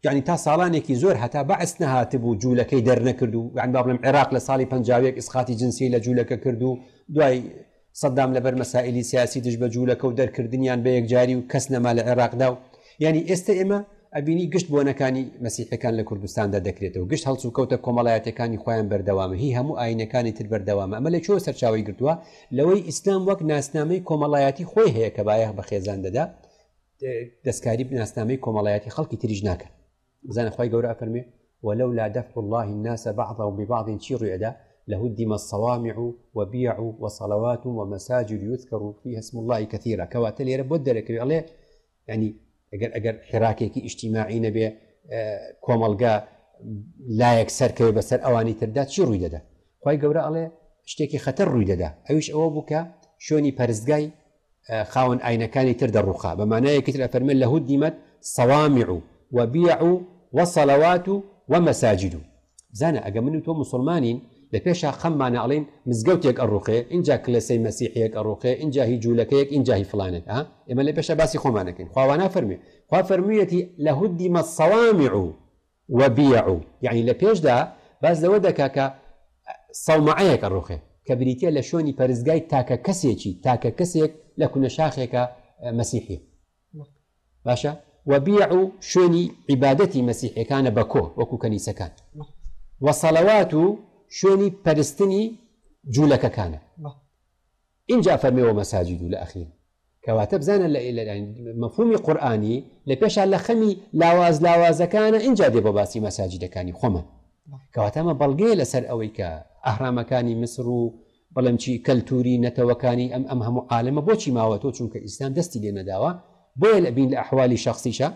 یعنی تا ساڵانێکی زۆر زور بەعس نەهاتبوو جوولەکەی دەرنەکرد و یان با بڵم عێراق لە ساڵی پنجاوێک ئسخاتی جنسی لە جوولەکە کرد و دوای سەدام لەبەر مەسائللی سیاسی دش بە جوولەکە و دەرکردنیان بە یەکجاری و کەس نەما لە داو و ینی اما ئەبینی گشت بۆنەکانی مەسیحەکان لە کوردستاندا دەکرێتەوە گشت هەڵسو کەوتە کۆمەڵایەتەکانی خۆیان بەردەوامە هی هەموو ئاینەکانی تر بەردەوامە ئەمە لە چۆ سەرچاوی گرتووە لەوەی ئیسلام وەک ناسنامەی کۆمەڵایەتی خۆی هەیە کە باە بە خێزان دەدا دەستکاری بناسنامەی کۆمەڵایەتی خەڵکی تریژ ناکەن بزانە خی گەورە فەرمێ ولولا دفع الله الناس بعضهم ببعض شير يدا لهدم الصوامع وبيع وصلوات ومساجد يذكر فيها اسم الله كثيرا كواتل يرب ودرك يعني ئەگەر ئەگەر حێراکێکی ئیشتیماعی نەبێ کۆمەلگا لایەک سەرکەوێ بەسەر ئەوانی تردا چی ڕووی دەدا خی گەورە ئەڵێ شتێکی خەتەر ڕووی دەدا ئەویش ئەوە بووکە شوێنی پەرزگای خاون ئاینەکانی تر دەڕوخا بەمانەیەکیتر لە فەرمە لە هود دیمەت سەوامیع و وبیع و وەسەلەوات و وەمەساجد و زانە ئەگە من و تۆ مسلمانین لپیش خم پێشا خەممان مزجوت یک ئەڕوخێ اینجا مسیحی یک ئەڕوخێ اینجا هی جولکه یک اینجا هی فلانه آه اما لپیش باسی خم خواوانا کن خوا فەرمیەتی لە فرمیتی مەسەوامی ما صوامع و یعنی لپیش دا باز دوده لەوە دەکا کە سەڵمەعەیەک ئەڕوخێ کە بریتە لە شوێنی پەرزگای تاکە کەسێکی تاکە کەسێک لە کوونە شاخێکە مەسیحی باشە وەبیع و شوێنی عیباەتی مەسیحەکانە بەکۆ وەکو کەنیسەکان وەسەڵەوات و شوێنی پەرستنی جوولەکەکانە اینجا فەرمیەوە مەساجد و لە ئەخیر کەواتە بزانە لە مەفهومی قورآانی لە پێشان لە خەمی لاواز لاوازەکانە اینجا دێ بۆ باسی مەساجدەکانی خۆمە کەواتەمە بەڵگەیە لەسەر ئەوەی کە ئەهرامەکانی مسر و بەڵم چی کەلتوری نەتەوەکانی ئەم ئەم هەموو عالمە بۆچی ماوە تۆ چونکە ئیسلام دەستی لێ نەداوە بۆیە لە بین لە ئەحوالی شخصیشە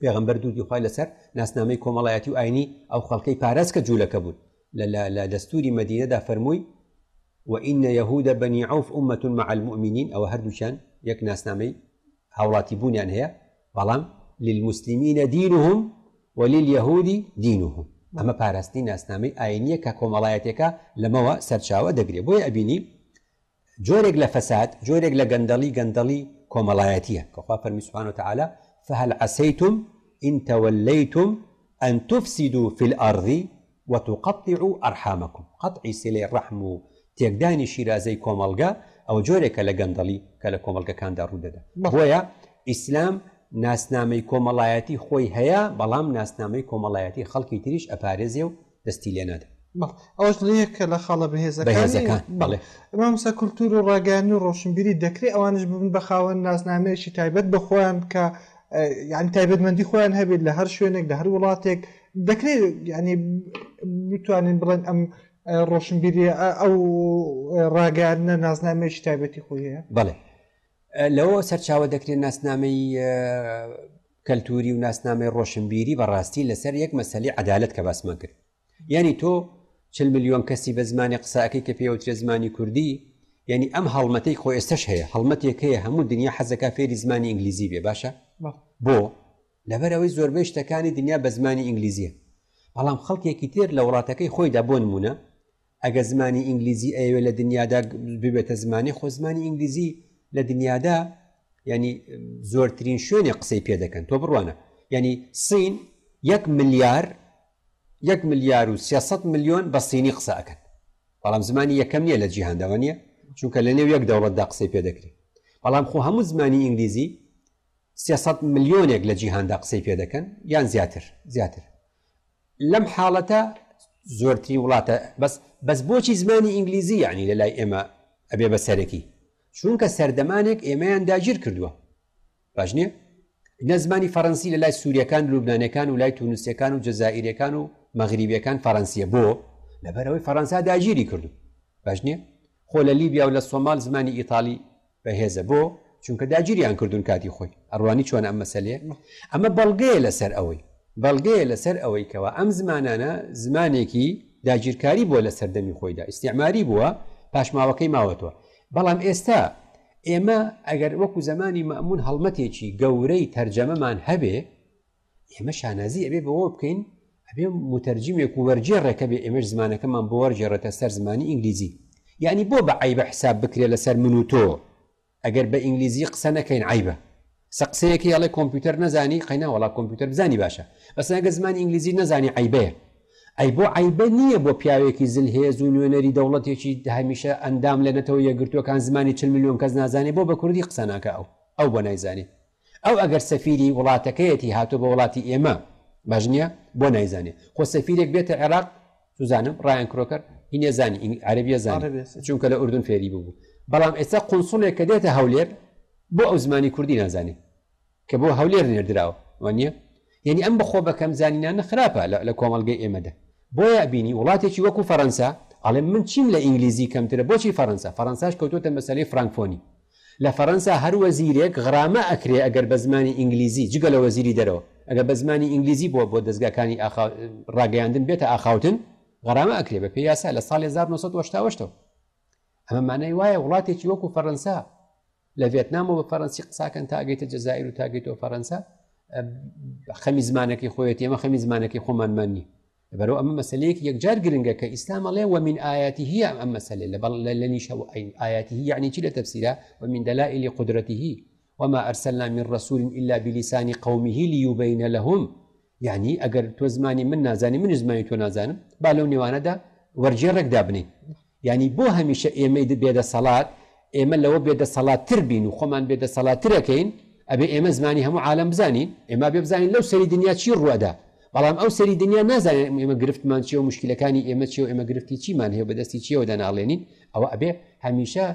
پێغمبەر دوودی خۆی لەسەر ناسنامەی کۆمەڵایەتی و ئاینی ئەو خەڵکەی پارێز کە جوولەکە بوون لا دستوري مدينة دا فرموي وإن يهود بني عوف أمة مع يك ناس نامي یەک ناسنامەی هاوڵاتی بوونیان هەیە بەڵام للمسلمینە دينهم ولليهودی دینهم ئەمە پاراستنی ناسنامەی ئاینیە کە کۆمەڵایەتێکە لەمەوە سرشاوة دقري بو ئەبینی جۆرێک لە فەساد جۆرێک لە گەندەڵی گەندەڵی کۆمەڵایەتیە کەخوا فرمي سبحانه وتعالى فهل إن توليتم أن تفسدوا في الأرض وتوقەتی و ئەرحامەکم قەتعی سێلێ ڕەحم و تێکدانی شیرازەی کۆمەلگا ئەو جۆرێکە لە گەندەڵی کە لە کۆمەلگەکاندا ڕوودەدا بۆیە ئیسلام ناسنامەی کۆمەڵایەتی خۆی هەیە بەڵام ناسنامەی کۆمەڵایەتی خەڵکی تریش ئەپارێزیە و دەستی لێنەدا ئەوش لەیەکە لە خەڵە بەهێزەکان بڵێ ئەمامسا کولتور و ڕاگەان و ڕۆشنبیری دەکرێت ئەوانش ببن بە خاوەن نازنامەیەشی تایبەت بخۆیان کە یان تایبەتمەندی خۆیان هەبێت لە هەر شوێنێک لە هەر وڵاتێک دەکرێت ینی بتوانین بڵێن ئەم ڕۆشنبیری ئەو ڕاگەانە نازنامێکی تایبەتی خۆی هەیە بڵێ لەوە سەرچاوە دەکرێت ناسنامەی کەلتوری و ناسنامەی ڕۆشنبیری بەڕاستی لەسەر یەک مەسەلی عدالت کە باسمە کرد ینی تۆ چل میلیۆن کەسی بە زمانی قساکەی کە پێوترێ زمانی کوردی ینی ئەم هەڵمەتەی خۆ ئێستش هەیە هەڵمەتێک هەیە هەموو دنیا حەزەکە فێری زمانی ئینگلیزی بێ باشە بۆ لەبەر ئەوەی زۆربەی شتەکانی دنیا بە زمانی ئینگلیزیە بەڵام خەڵکێکی تر لە وڵاتەکەی خۆیدا بۆ نمونە ئەگە زمانی ئینگلیزی ئەوێ لە دنیادا ببێتە زمانی خۆ زمانی ئینگلیزی لە دنیادا ینی زۆرترین شوێنی قسەی پێ دەکەن تۆ بڕوانە ینی سین یەک ملیار یەک ملیار و 300 میلیۆن بە سینی قسەکەن بەڵام زمانی یەکەم نییە لە جیهانداوە نیە چونکە لە نێو یەک دەوڵەتدا قسەی پێ دەکرێت بەڵام خۆ هەموو زمانی ئینگلیزی 300 میلیۆنێک لە جیهاندا قسەی پێ دەکەن یان زیاتر زیاتر لەم حاڵەتە زۆرترین وڵاتە بەس بەس بۆچی زمانی ئینگلیزی یعنی لە لای ئێمە ئەبێ بە سەرەکی چونکە سەردەمانێک ئێمەیان داگیر کردووە باش نییە نە زمانی فەەنسی لە لای سووریەکان لوبنانەکان و لای تونوسیەکان و جەزائیرەکان و مەغریبیەکان فەەنسیە بۆ لەبەرەوەی فەەنسا داگیری کردو باش نییە خۆ لە لیبیا و لە سۆمال زمانی ئیتالی بەهێزە بۆ چونکە داگیریان کردوون کاتی خۆی ئەڕوانی چۆن ئەم مەسلێ ئەمە بەڵگەیە لەسەر ئەوەی بەڵگەیە لەسەر ئەوەیکەوە ئەم زمانانە زمانێکی داگیرکاری بووە لە سەردەمی خۆیدا ئیسیعماری بووە پاشماوەکەی ماوەتەوە بەڵام ئێستا ئێمە ئەگەر وەکو زمانی مەمون هەڵمەتێکی گەورەی تەرجەمەمان هەبێ ئێمە شانازی ئەبێ بەوە بکەین ئەبێ متەرجمێک و وەرجێ ڕێکە بێ ئێمەش زمانەکەمان بۆ وەرجێڕێتە سەر زمانی ئینگلیزی یعنی بۆ بە عیبە حساب بکرێ لەسەر من و تۆ ئەگەر بە ئینگلیزی قسە نەکەین عیبە سەقسەیەکی ئەڵێ کۆمپیوتەر نزانی قەینا وڵا کۆمپیوتەر بزانی باشە بەسەگە زمان ئینگلیزی نزانی عیبەیە ئەی بۆ عیبە نییە بۆ پیاوێکی زل هەیە زوو نوێنەری دەوڵەتێکی هەمیشە ئەندام لە نەتەوە یەگرتوەکان زمانی 40 میلیۆن کەس نازانێ بۆ بە کوردی قسە ناکە ئەو ئەو بۆ نایزانێ ئەو ئەگەر سەفیری وڵاتەکەیەتی هاتو بە وڵاتی ئێمە باش نییە بۆ نایزانێ خۆ سەفیرێک بێتە عێراق سوزانم ڕایان کرۆکەر هینێ زانی عربیە زان چونکە لە ئوردون فێری بوو بەڵام ئێستا قونسڵێک کە دێتە هەولێر بۆ ئەو زمانی کوردی نازانێ کە بۆ هەولێر نێردراوە وانە یعنی ئەم بخۆ بەکەم زانینانە خراپە لە کۆمەلگەی ئێمەدا بۆیە بینی وڵاتێکی وەکو فەەنسا ئەڵێ من چیم لە ئینگلیزی کەمترە بۆچی فەەنسا فەەنساش کەوتۆتە مەسلەی فرانکفۆنی لە فەەنسا هەروە زیرێک غرامە ئەکرێ ئەگەر بە زمانی ئینگلیزی جگە لە وەزیری دەرەوە ئەگەر بە زمانی ئینگلیزی بۆ بۆ دەستگاکانی ڕاگەیاندن بێتە ئاخاوتن غرامە ئەکرێ بە پێ یاسا لە ساڵ 1970 1970 ئەمە مانای وایە وڵاتێکی وەکو فەەنسا لە ڤێتنامەوە بە فەەنسی قساکەن تاگەیتە جەزایر و تاگەیتەوە فەەنسا خەمی زمانەکەی خۆیەتی ئێمە خەمی زمانەکەی خۆمانماننی بەرەوە ئەمە مەسلەیەک یەکجار گرنگە کە ئیسلامەڵێ و من ئاياتی هیە ئەم مەسلێ لە بەڵ لە نیشەوە یعنی يعني چیله تفسیره و من دلائل قدرته وما أرسلنا من رسول إلا بلسان قومه ليبين لهم يعني اگر تو زمانی من نازانی من زمانی تو نازانم با لەو نێوانەدا وەرجێ ینی بۆ هەمیشە ئێمەی بێدە سەڵات ئێمە لەوە بێدە سەڵاتتر بین و خۆمان بێدە سەڵاتترەکەین ئەبێ ئێمە زمانی هەموو عالم بزانین ئێمە بێ بزانین لەو سەری دنیا چی ڕوادا بەڵام ئەو سەری دنیا نازانین ئێمە گرفتمان چی و مشکلەکانی ئێمە چی و ئێمە گرفتی چیمان هەیە بەدەستی چیەوە دەناڵێنین ئەوە ئەبێ هەمیشە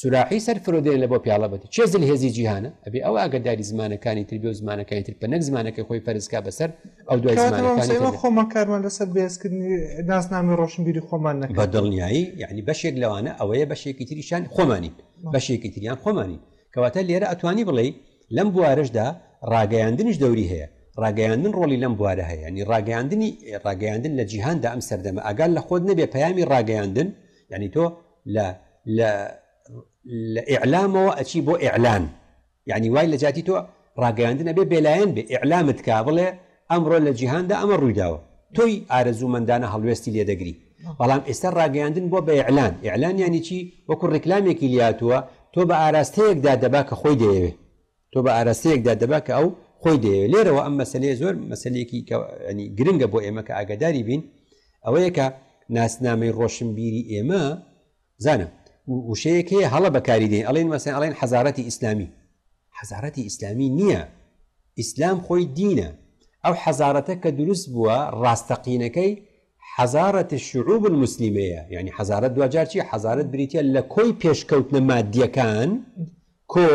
سوراحی سەرفرۆدێن لە بۆ پیاڵە بەتی چێ زل هێزی جیهانە ئەبێ ئەو ئاگداری زمانەکانی تربی و زمانەکەی تر پەنەک زمانەکە خۆی پەرزکا بەسەر ئەو دوای خۆمان کارمان لەسەر بێزکردنی ناسنامی ڕۆشنبیری خۆمان نەکە بە دڵنیایی یعنی بەشێک لەوانە ئەوەیە بەشێکی تریشان خۆمانی بەشێکی تریان خۆمانی کەواتە لێرە ئەتوانی بڵێ لەم بوارشدا ڕاگەیاندنیش دەوری هەیە ڕاگەیاندن ڕۆلی لەم بوارە هەیە نی ڕاگەیاندنی ڕاگەیاندن لە جیهاندا ئەم سەردەمە ئەگال لە خۆت نەبێ پەیامی ڕاگەیاندن ینی تۆ لە لە لە ئیعلامەوە ئەچی بۆ ئیعلان یعنی وای لە جاتی تۆ ڕاگەاندنە بێ بێلایەن بێ ئیعلامت کا بڵێ ئەمڕۆ لە جیهاندا ئەمە ڕوویداوە تۆی ئارەزوومەندانە هەڵوێستی لێدەگری بەڵام ئێستا ڕاگەاندن بۆ بە ئیعلان ئیعلان ینی چی وەکو ڕێکلامێکی لیاتووە تۆ بە ئاراستەیەکدا دەبا کە خۆی دەیەوێ تۆ بە ئاراستەیەکدا دەبا کە ئەو خۆی دەیەوێ لێرەوە ئەم مەسلەیە زۆر مەسلێکی ینی گرنگە بۆ ئێمە کە ئاگداری بین ئەوەیە کە ناسنامەی ڕۆشنبیری ئێمە زانە وشەیەک هەیە هەڵە بەکاری دێن ئەڵێن مەسن ئەڵێن حەزارەتی ئیسلامی حەزارەتی ئیسلامی نییە ئیسلام خۆی دینە ئەو حەزارەتە کە دروست بووە ڕاستەقینەکەی حەزارەتی شعوب مسللیمەیە یعنی حەزارەت دوجار چی حەزارەت بریتە لە کۆی پێشکەوتنە مادیەکان کۆ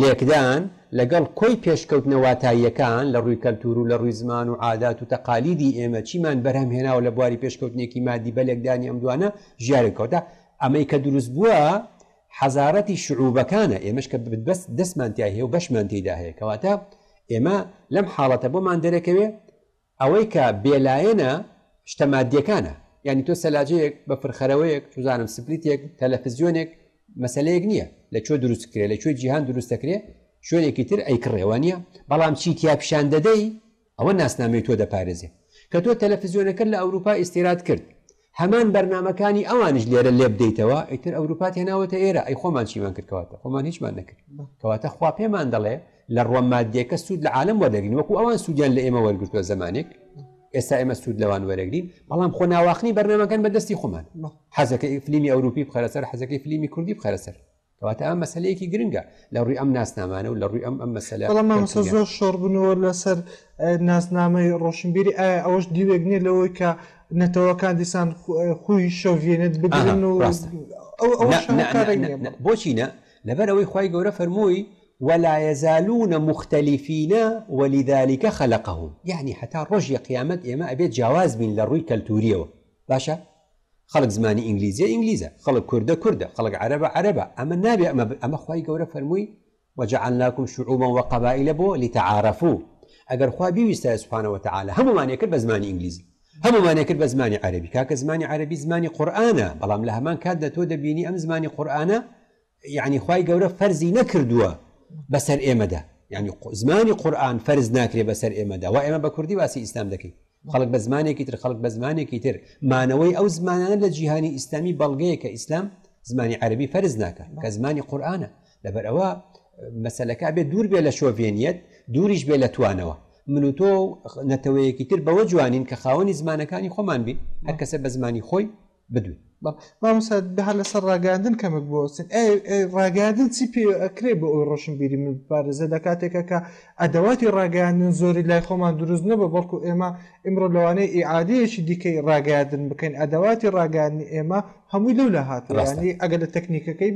لێکدان لەگەڵ کۆی پێشکەوتنە واتاییەکان لە ڕووی کەلتور و لە ڕووی زمان و عادات و تەقالیدی ئێمە چیمان بەرهەم هێناوە لە بواری پێشکەوتنێکی مادی بەلێکدانی ئەم دوانە ژیارێکەوەدا ئەمەی کە دروست بووە حەزارەتی شعوبەکانە ئێمەش کە بەست دەستمانتییا هەیە و بەشمان تێدا هەیە کەواتە ئێمە لەم حاڵەتە بۆمان دەرەکەوێ ئەوەی کە بێلایەنە شتەمادیەکانە ینی تۆ سەلاجەیەک بە فرخەرەوەیەک توزانم سپلیتێک تەلەفزیۆنێک مەسلەیەک نییە لە چۆ دروستکرێ لە چۆ جیهان دروستەکرێ شوێنێکی تر ئەیکڕێوانە بەڵام چی تیاپشان دەدەی ئەوە ناسنامەی تۆ دەپارێزێ کە تۆ تەلەفزیۆنەکە لە ئەوروپا ئیسیرات کرد هەمان بەرنمەکانی ئەوانش لێرە لێ بدەیتەوە ئیتر ئەوروپات هێناوەتە ئێرە ئەی خۆمان چیمان کردکەواتە خۆمان هیچمان نەکرد کەواتە خوا پێمان دەڵێ لە ڕۆم مادیەکە سوود لە عالم وەدەگرین وەکو ئەوان سوودیان لە ئێمە وەرگتووە زمانێک ئێستا ئێمە سوود لەوان وەرەگرین بەڵام خۆ ناواخنی بەرنمەکەن بەدەستی خۆمان حەزەکەی فلیمی ئەوروپی بخەرەسەر حەزەکەی فلیمی کوردی بخەرەسەر کەواتە ئەم مەسلەیەکی گرنگە لە ڕووی ئەم ناسنامانە و لە ڕووی ئەم ئەم مەسلە بەڵام زۆر شۆڕبنەوە لەسەر ناسنامەی ڕۆشنبیری ئایا ئەوەش دیوێک نیە لەوەی کە نەتەوەکان دیسان خوی شۆڤێنێت بگرن و بۆچینە لەبەر ئەوەی خی گەورە فەرمووی ولا يزالون مختلفين ولذلك خلقهم يعني حتى ڕۆژی قيامت ئێمە ئەبێت جیاواز بین لە ڕووی کەلتوریەوە باشە خلق زماني انجليزيه ئینگلیزە خلق كرده كرده خلق عربه عربه اما نابێ اما ئەمە خی وجعلناكم شعوبا وقبائل بو لتعارفوا ئەگەر خوا سبحانه وتعالى هم ما بە زماني انجليزي هەمومانە کرد بە زمانی عربی کاکە زمانی عربی زمانی قورآانە بەڵام لە هەمان کات دە تۆ دەبینی ئەم زمانی قورآانە یعنی خی گەورە فەرزی نەکردووە بەسەر ئێمەدا یعنی زمانی قورآن فەرز ناکرێ بەسەر ئێمەدا و ئێمە بە کوردی واسی ئیسلام دەکەی خەڵک بە زمانێکی تر خەڵک بە زمانێکی تر مانەوەی ئەو زمانانە لە جیهانی ئیسلامی بەڵگەیە کە ئیسلام زمانی عربی فەرز ناکە کە زمانی قورآانە لەبەر ئەوە مەسلەکە بێ دوور بێ لە شۆڤێنیت دووریش بێ لە توانەوە من و تۆ نەتەوەیەکی تر بەوە جوانین کە خاوەنی زمانەکانی خۆمان بین هەر کەسە بە زمانی خۆی بدوین مامسا بەها لەسەر ڕاگاندن کەمک بۆستن ڕاگاندن چی پێ ئەکرێ بە ئەوی ڕۆشنبیری من پارێزە لە کاتێکە کە ئەدەواتی ڕاگاندن زۆری لای خۆمان دروست نەبە بەڵکو ئێمە ئمرۆ لەوانەیە ئیعادەیەکی دیکەی ڕاگاندن بکەین ئەدەواتی ڕاگاندنی ئێمە هەمووی لەو لە هاتڕانی ئەگەر لە تەکنیکەکەی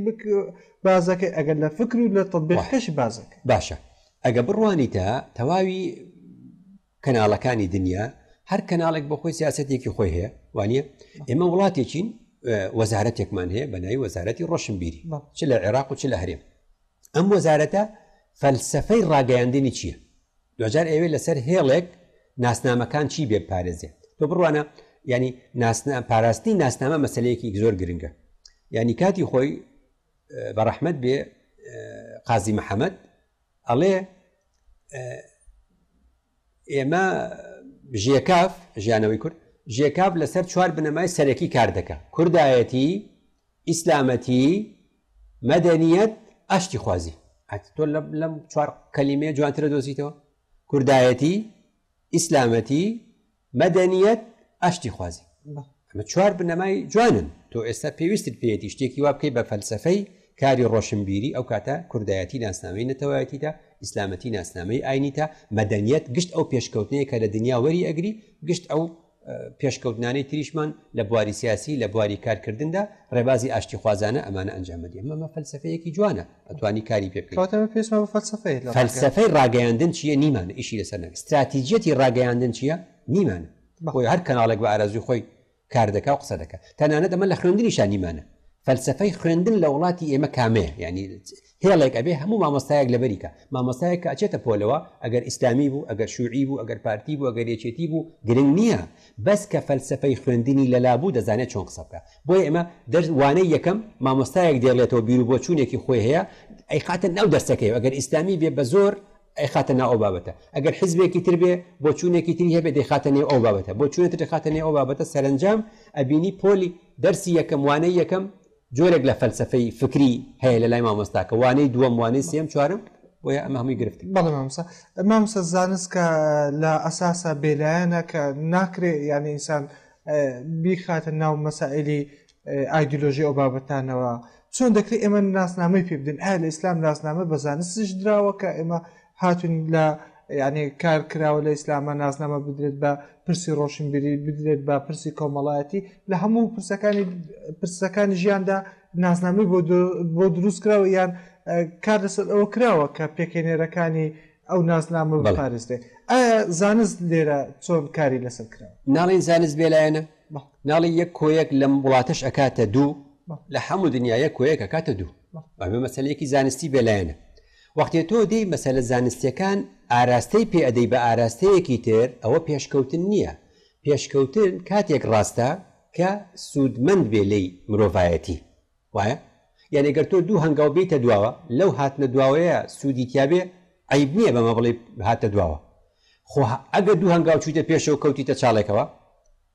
بازەکەی ئەگەر لە فکر و لە تەبیخش بازەکە باشە ئەگە بڕوانیتە تەواوی کەناڵەکانی دنیا هەر کەناڵێک بە خۆی سیاستێکی خۆی هەیە وانە ئێمە وڵاتێکین وەزارەتێکمان هەیە بەناوی وەزارەتی ڕۆشنبیری چ لە عێراق و چ لە هەرێم ئەم وەزارەتە فەلسفەی ڕاگەیاندنی چییە دوجار ئەوێ لەسەر هێڵێک ناسنامەکان چی بێ پارێزێ تۆ بڕوانە ینی پاراستی ناسنامە مەسلەیەکی زۆر گرنگە ینی کاتی خۆی بەڕەحمد بێ قازی محەممەد ئەڵێ ئێمە ژێکاف ژیانەوەی کورد ژێکاف لەسەر چوار بنەمای سەرەکی کار دەکە کوردایەتی ئیسلامەتی مەدەنیەت ئاشتی خوازی تۆ لەم چوار کەلیمێ جوانترە دۆزیتەوە کوردایەتی ئیسلامەتی مەدەنیەت ئاشتی خوازی ئەمە چوار بنەمای جوانن تۆ ئێستا پێویستت پێێتی شتێکی وا بکەی بە فەلسفەی کاری ڕۆشنبیری ئەو کاتە کوردایەتی ناسنامەی نەتەوایەتیدا ئیسلامەتی ناسنامەی ئاینی تا مەدەنیەت گشت ئەو پێشکەوتنەیە کە لە دنیاوەری ئەگری گشت ئەو پێشکەوتنانەی تریشمان لە بواری سیاسی لە بواری کارکردندا ڕێبازی ئاشتی خوازانە ئەمانە ئەنجامەدیە مەمە فەلسفەیەکی جوانە ئەتوانی کاری پێکەوتەفەی فەلسفەی ڕاگەیاندن چیە نیمانە ئیشی لەسەر نەک استراتیجیەتی ڕاگەیاندن چییە نیمانە بەخۆی هەر کەناڵێک بە ئارازوی خۆی کار دەکا و قسە دەکە تەنانەت ئەمە لە خوێندنیشان نیمانە فەلسفەی خوێندن لە وڵاتی ئێمە کامێ ینی هێڵێک ئەبێ هەموو مامۆستایەک لە بەریکە مامۆستایەکە ئەچێتە پۆلەوە ئەگەر ئیسلامی بوو ئەگەر شوعی بوو ئەگەر پارتی بوو ئەگەر یەچێتی بوو گرنگ نییە بەس کە فەلسفەی خوێندنی لەلابوو دەزانێت چۆن قسە بکە بۆی ئێمە دەوانەی یەکەم مامۆستایەک دێڵێتەوە بیر بۆ چوونێکی خۆی هەیە ئەیخاتە ناو دەستەکەی ئەگەر ئیسلامی بێ بە زۆر خاتە ناو بابەتە ئەگەر حزبێکی تر بێ بۆ چوونێکی تری هەبێ دەیخاتەنێ ئەو بابەتە بۆ چوونێت دەخاتەنێ ئەو بابەتە سەرنجام ئەبینی پۆلی دەرسی یەکەم وانەی یەکەم جۆرێک لە فەلسفەی فکری هەیە لە لای مامۆستاکە وانەی دووەم وانەی سیم چوارم بۆیە ئەمە هەمووی گرفتی بەڵێ مامسە مامسە زانست کە لە ئەساسە بێلایەنە کە ناکرێت یانە ئینسان بیخاتە ناو مەسائللی ئایدلۆژی ئەو بابەتانەوە چۆن دەکرێت ئێمە ناسنامەی پێ بدن اهل الاسلام ناس ناسنامە بزانس زانستش درراوە کە ئێمە هاتون لا ینی کار کراوە لە ئیسلامە نازنامە بدرێت بە پرسی ڕۆشنبیری بدرێت بە پرسی کۆمەڵایەتی لە هەموو پرسەکانی پرسەکانی ژیاندا نازنامی بۆ دروست کراوە یان کار لەسەر ئەوە کراوە کە پێکەێنێرەکانی ئەو نازنامە پارێستێ ئایا زانست لێرە چۆن کاری لەسەر کراوە ناڵین زانست بێلایەنە ناڵی یەک کۆیەک لەم وڵاتش ئەکاتە دوو لە هەموو دنیاە کۆیەک ئەکاتە دوو بەمە مەسلەیەکی زانستی بێلایەنە وەختێ تۆ دی مەسەلە زانستیەکان ئاراستەی پێئدەی بە ئاراستەیەکی تر ئەوە پێشکەوتن نییە پێشکەوتن کاتێک ڕاستە کە سوودمەند بێ لی مرۆڤایەتی وایە یانێگەر تۆ دوو هەنگاو بیتە دواوە لەو هاتنە دواوەیە سوودی تیاابێ ئەیب نییە بەمە بڵێ هاتە دواوە خۆ ئەگە دوو هەنگاو چویتە پێشەوە کەوتیتە چاڵێکەوە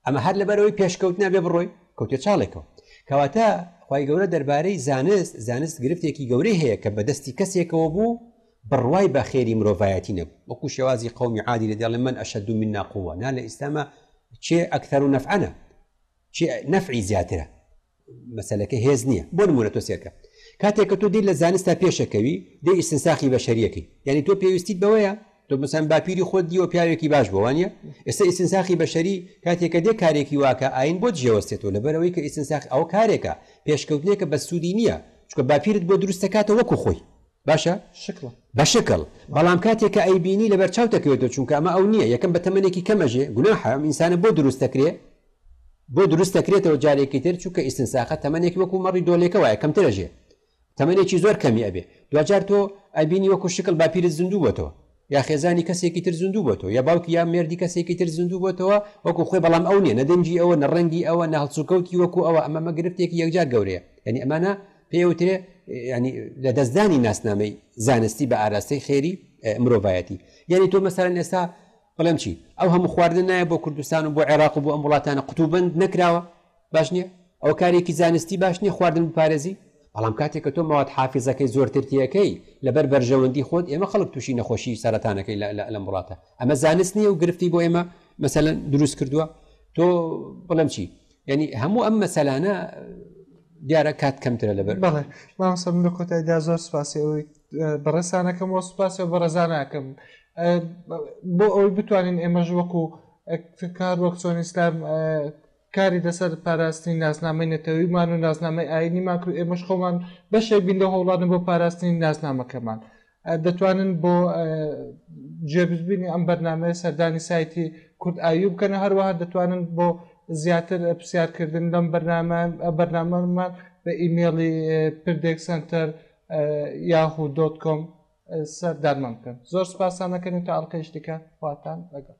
ئەمە هەر لەبەرەوەی پێشکەوت نابێ بڕۆی کەوتە چاڵێکەوە کەواتە خی گەورە دەربارەی زانست زانست گرفتێکی گەورەی هەیە کە بەدەستی کەسێکەوە بوو بڕوای بە خێری مرۆڤایەتی نەبوو وەکو شێوازی قومی عادی لە دەڵێ من ئەشەدو من ناقووە نا لە ئیسلامە چێ ئەکتەر و نەفعانە نەفعی زیاترە مەسلەکە هێز نییە بۆ نمونە تۆ سێکە کاتێک کە تۆ دی لە زانستا پێشەکەوی دی ئیسنساخی بە شەریەکەی یعنی تۆ پێویستیت بەوەیە تۆ مەسان باپیری خۆت دیوە پیاوێکی باش بوانە ئێستا ئیسنساخی بەشەری کاتێکە دێ کارێکی واکە ئاین بۆ جێوەستێتەوە لەبەرەوەی کە ئیسنساخ ئەو کارێکە پێشکەوتنێکە بە سوودی نییە چکە باپیرت بۆ دروستەکاتە وەکو خۆی باشە بە شکل بەڵام کاتێککە ئەیبینی لەبەر چاو دەکەوێتەوە چونکە ئەمە ئەو نییە یەکەم بە تەمەێکی کەمەژێ گوناحم ئینسانە بۆ دروست دەکرێت بۆ دروست دەکرێتەوە جارێکی تر چووکە ئیسنساخە تەمەێک وەکو مەڕی دۆلێکە وایە کەم ترەژێ تەمەێکی زۆر کەمی ئەبێ دوجار تۆ ئەبینی وەکو شکل باپیر زیندوو بەتەوە یا خێزانی کەسێکی تر زیندوو بۆ تۆ یا باوکی یا مردی کەسێکی تر زیندوو بۆتەوە وەکو خۆی بەڵام ئەو نیە نەدەنجی ئەوە نەڕەنگی ئەوە نەهڵسوکەوتی وەکو ئەوە ئەمەمە گرفتێکی یەکجار گەورەیە ینی ئەمانە پێوترێ ینی لە دەستدانی ناسنامەی زانستی بە ئاراستەی خێری مرۆڤایەتی یعنی تۆ مەسەرەن ئێستا بڵێم چی ئەو هەموو خواردن نایە بۆ کوردستان و بۆ عێراق و بۆ ئەم وڵاتانە قوتوبند نکراوە باش نییە ئەو کارێکی زانستی باش نیە خواردن بپارێزی بەڵام کاتێک کە تۆ ماوەت حافزەکەی زۆرترتیەکەی لەبەر بەرژەوەندی خۆت ئێمە خەڵک تووشی نەخۆشی سەرەتانەکەی لەم وڵاتە ئەمە زانست نییە و گرفتی بۆ ئێمە مەسەلەن دروست کردووە تۆ بڵم چی یعنی هەموو ئەم مەسەلانە دیارە کات کەمترە لەبەر بەڵێ ماسەم لە کۆتایدا زۆر سپاسەوەی بەڕێسانەکەم و سوپاسی و بەڕێزانناکەم بۆ ئەوەی بتوانین ئێمەژ وەکو کار وەک چۆن ئیسلام کاری دەسەر پاراستنی ناسنامەی نەتەویمان و ناسنامەی ئاینی ماکر ئێمەش خۆمان بەشێک بین لە هەوڵاتن بۆ پاراستنی ناسنامەکەمان دەتوانن بۆ جێبزبینی ئەم بەرنمەیە سەردانی سایتی کورد ئایوب بکەنە هەروەها دەتوانن بۆ زیاتر پرسیارکردن لەم بەرنامەمان بە ئیمێڵی پردێک سنتەر یاهو دۆتکۆم سەردارمان بکەن زۆر سپاسانەکەن تا ئەڵلقەیشتەکە خواتان لەگەڵ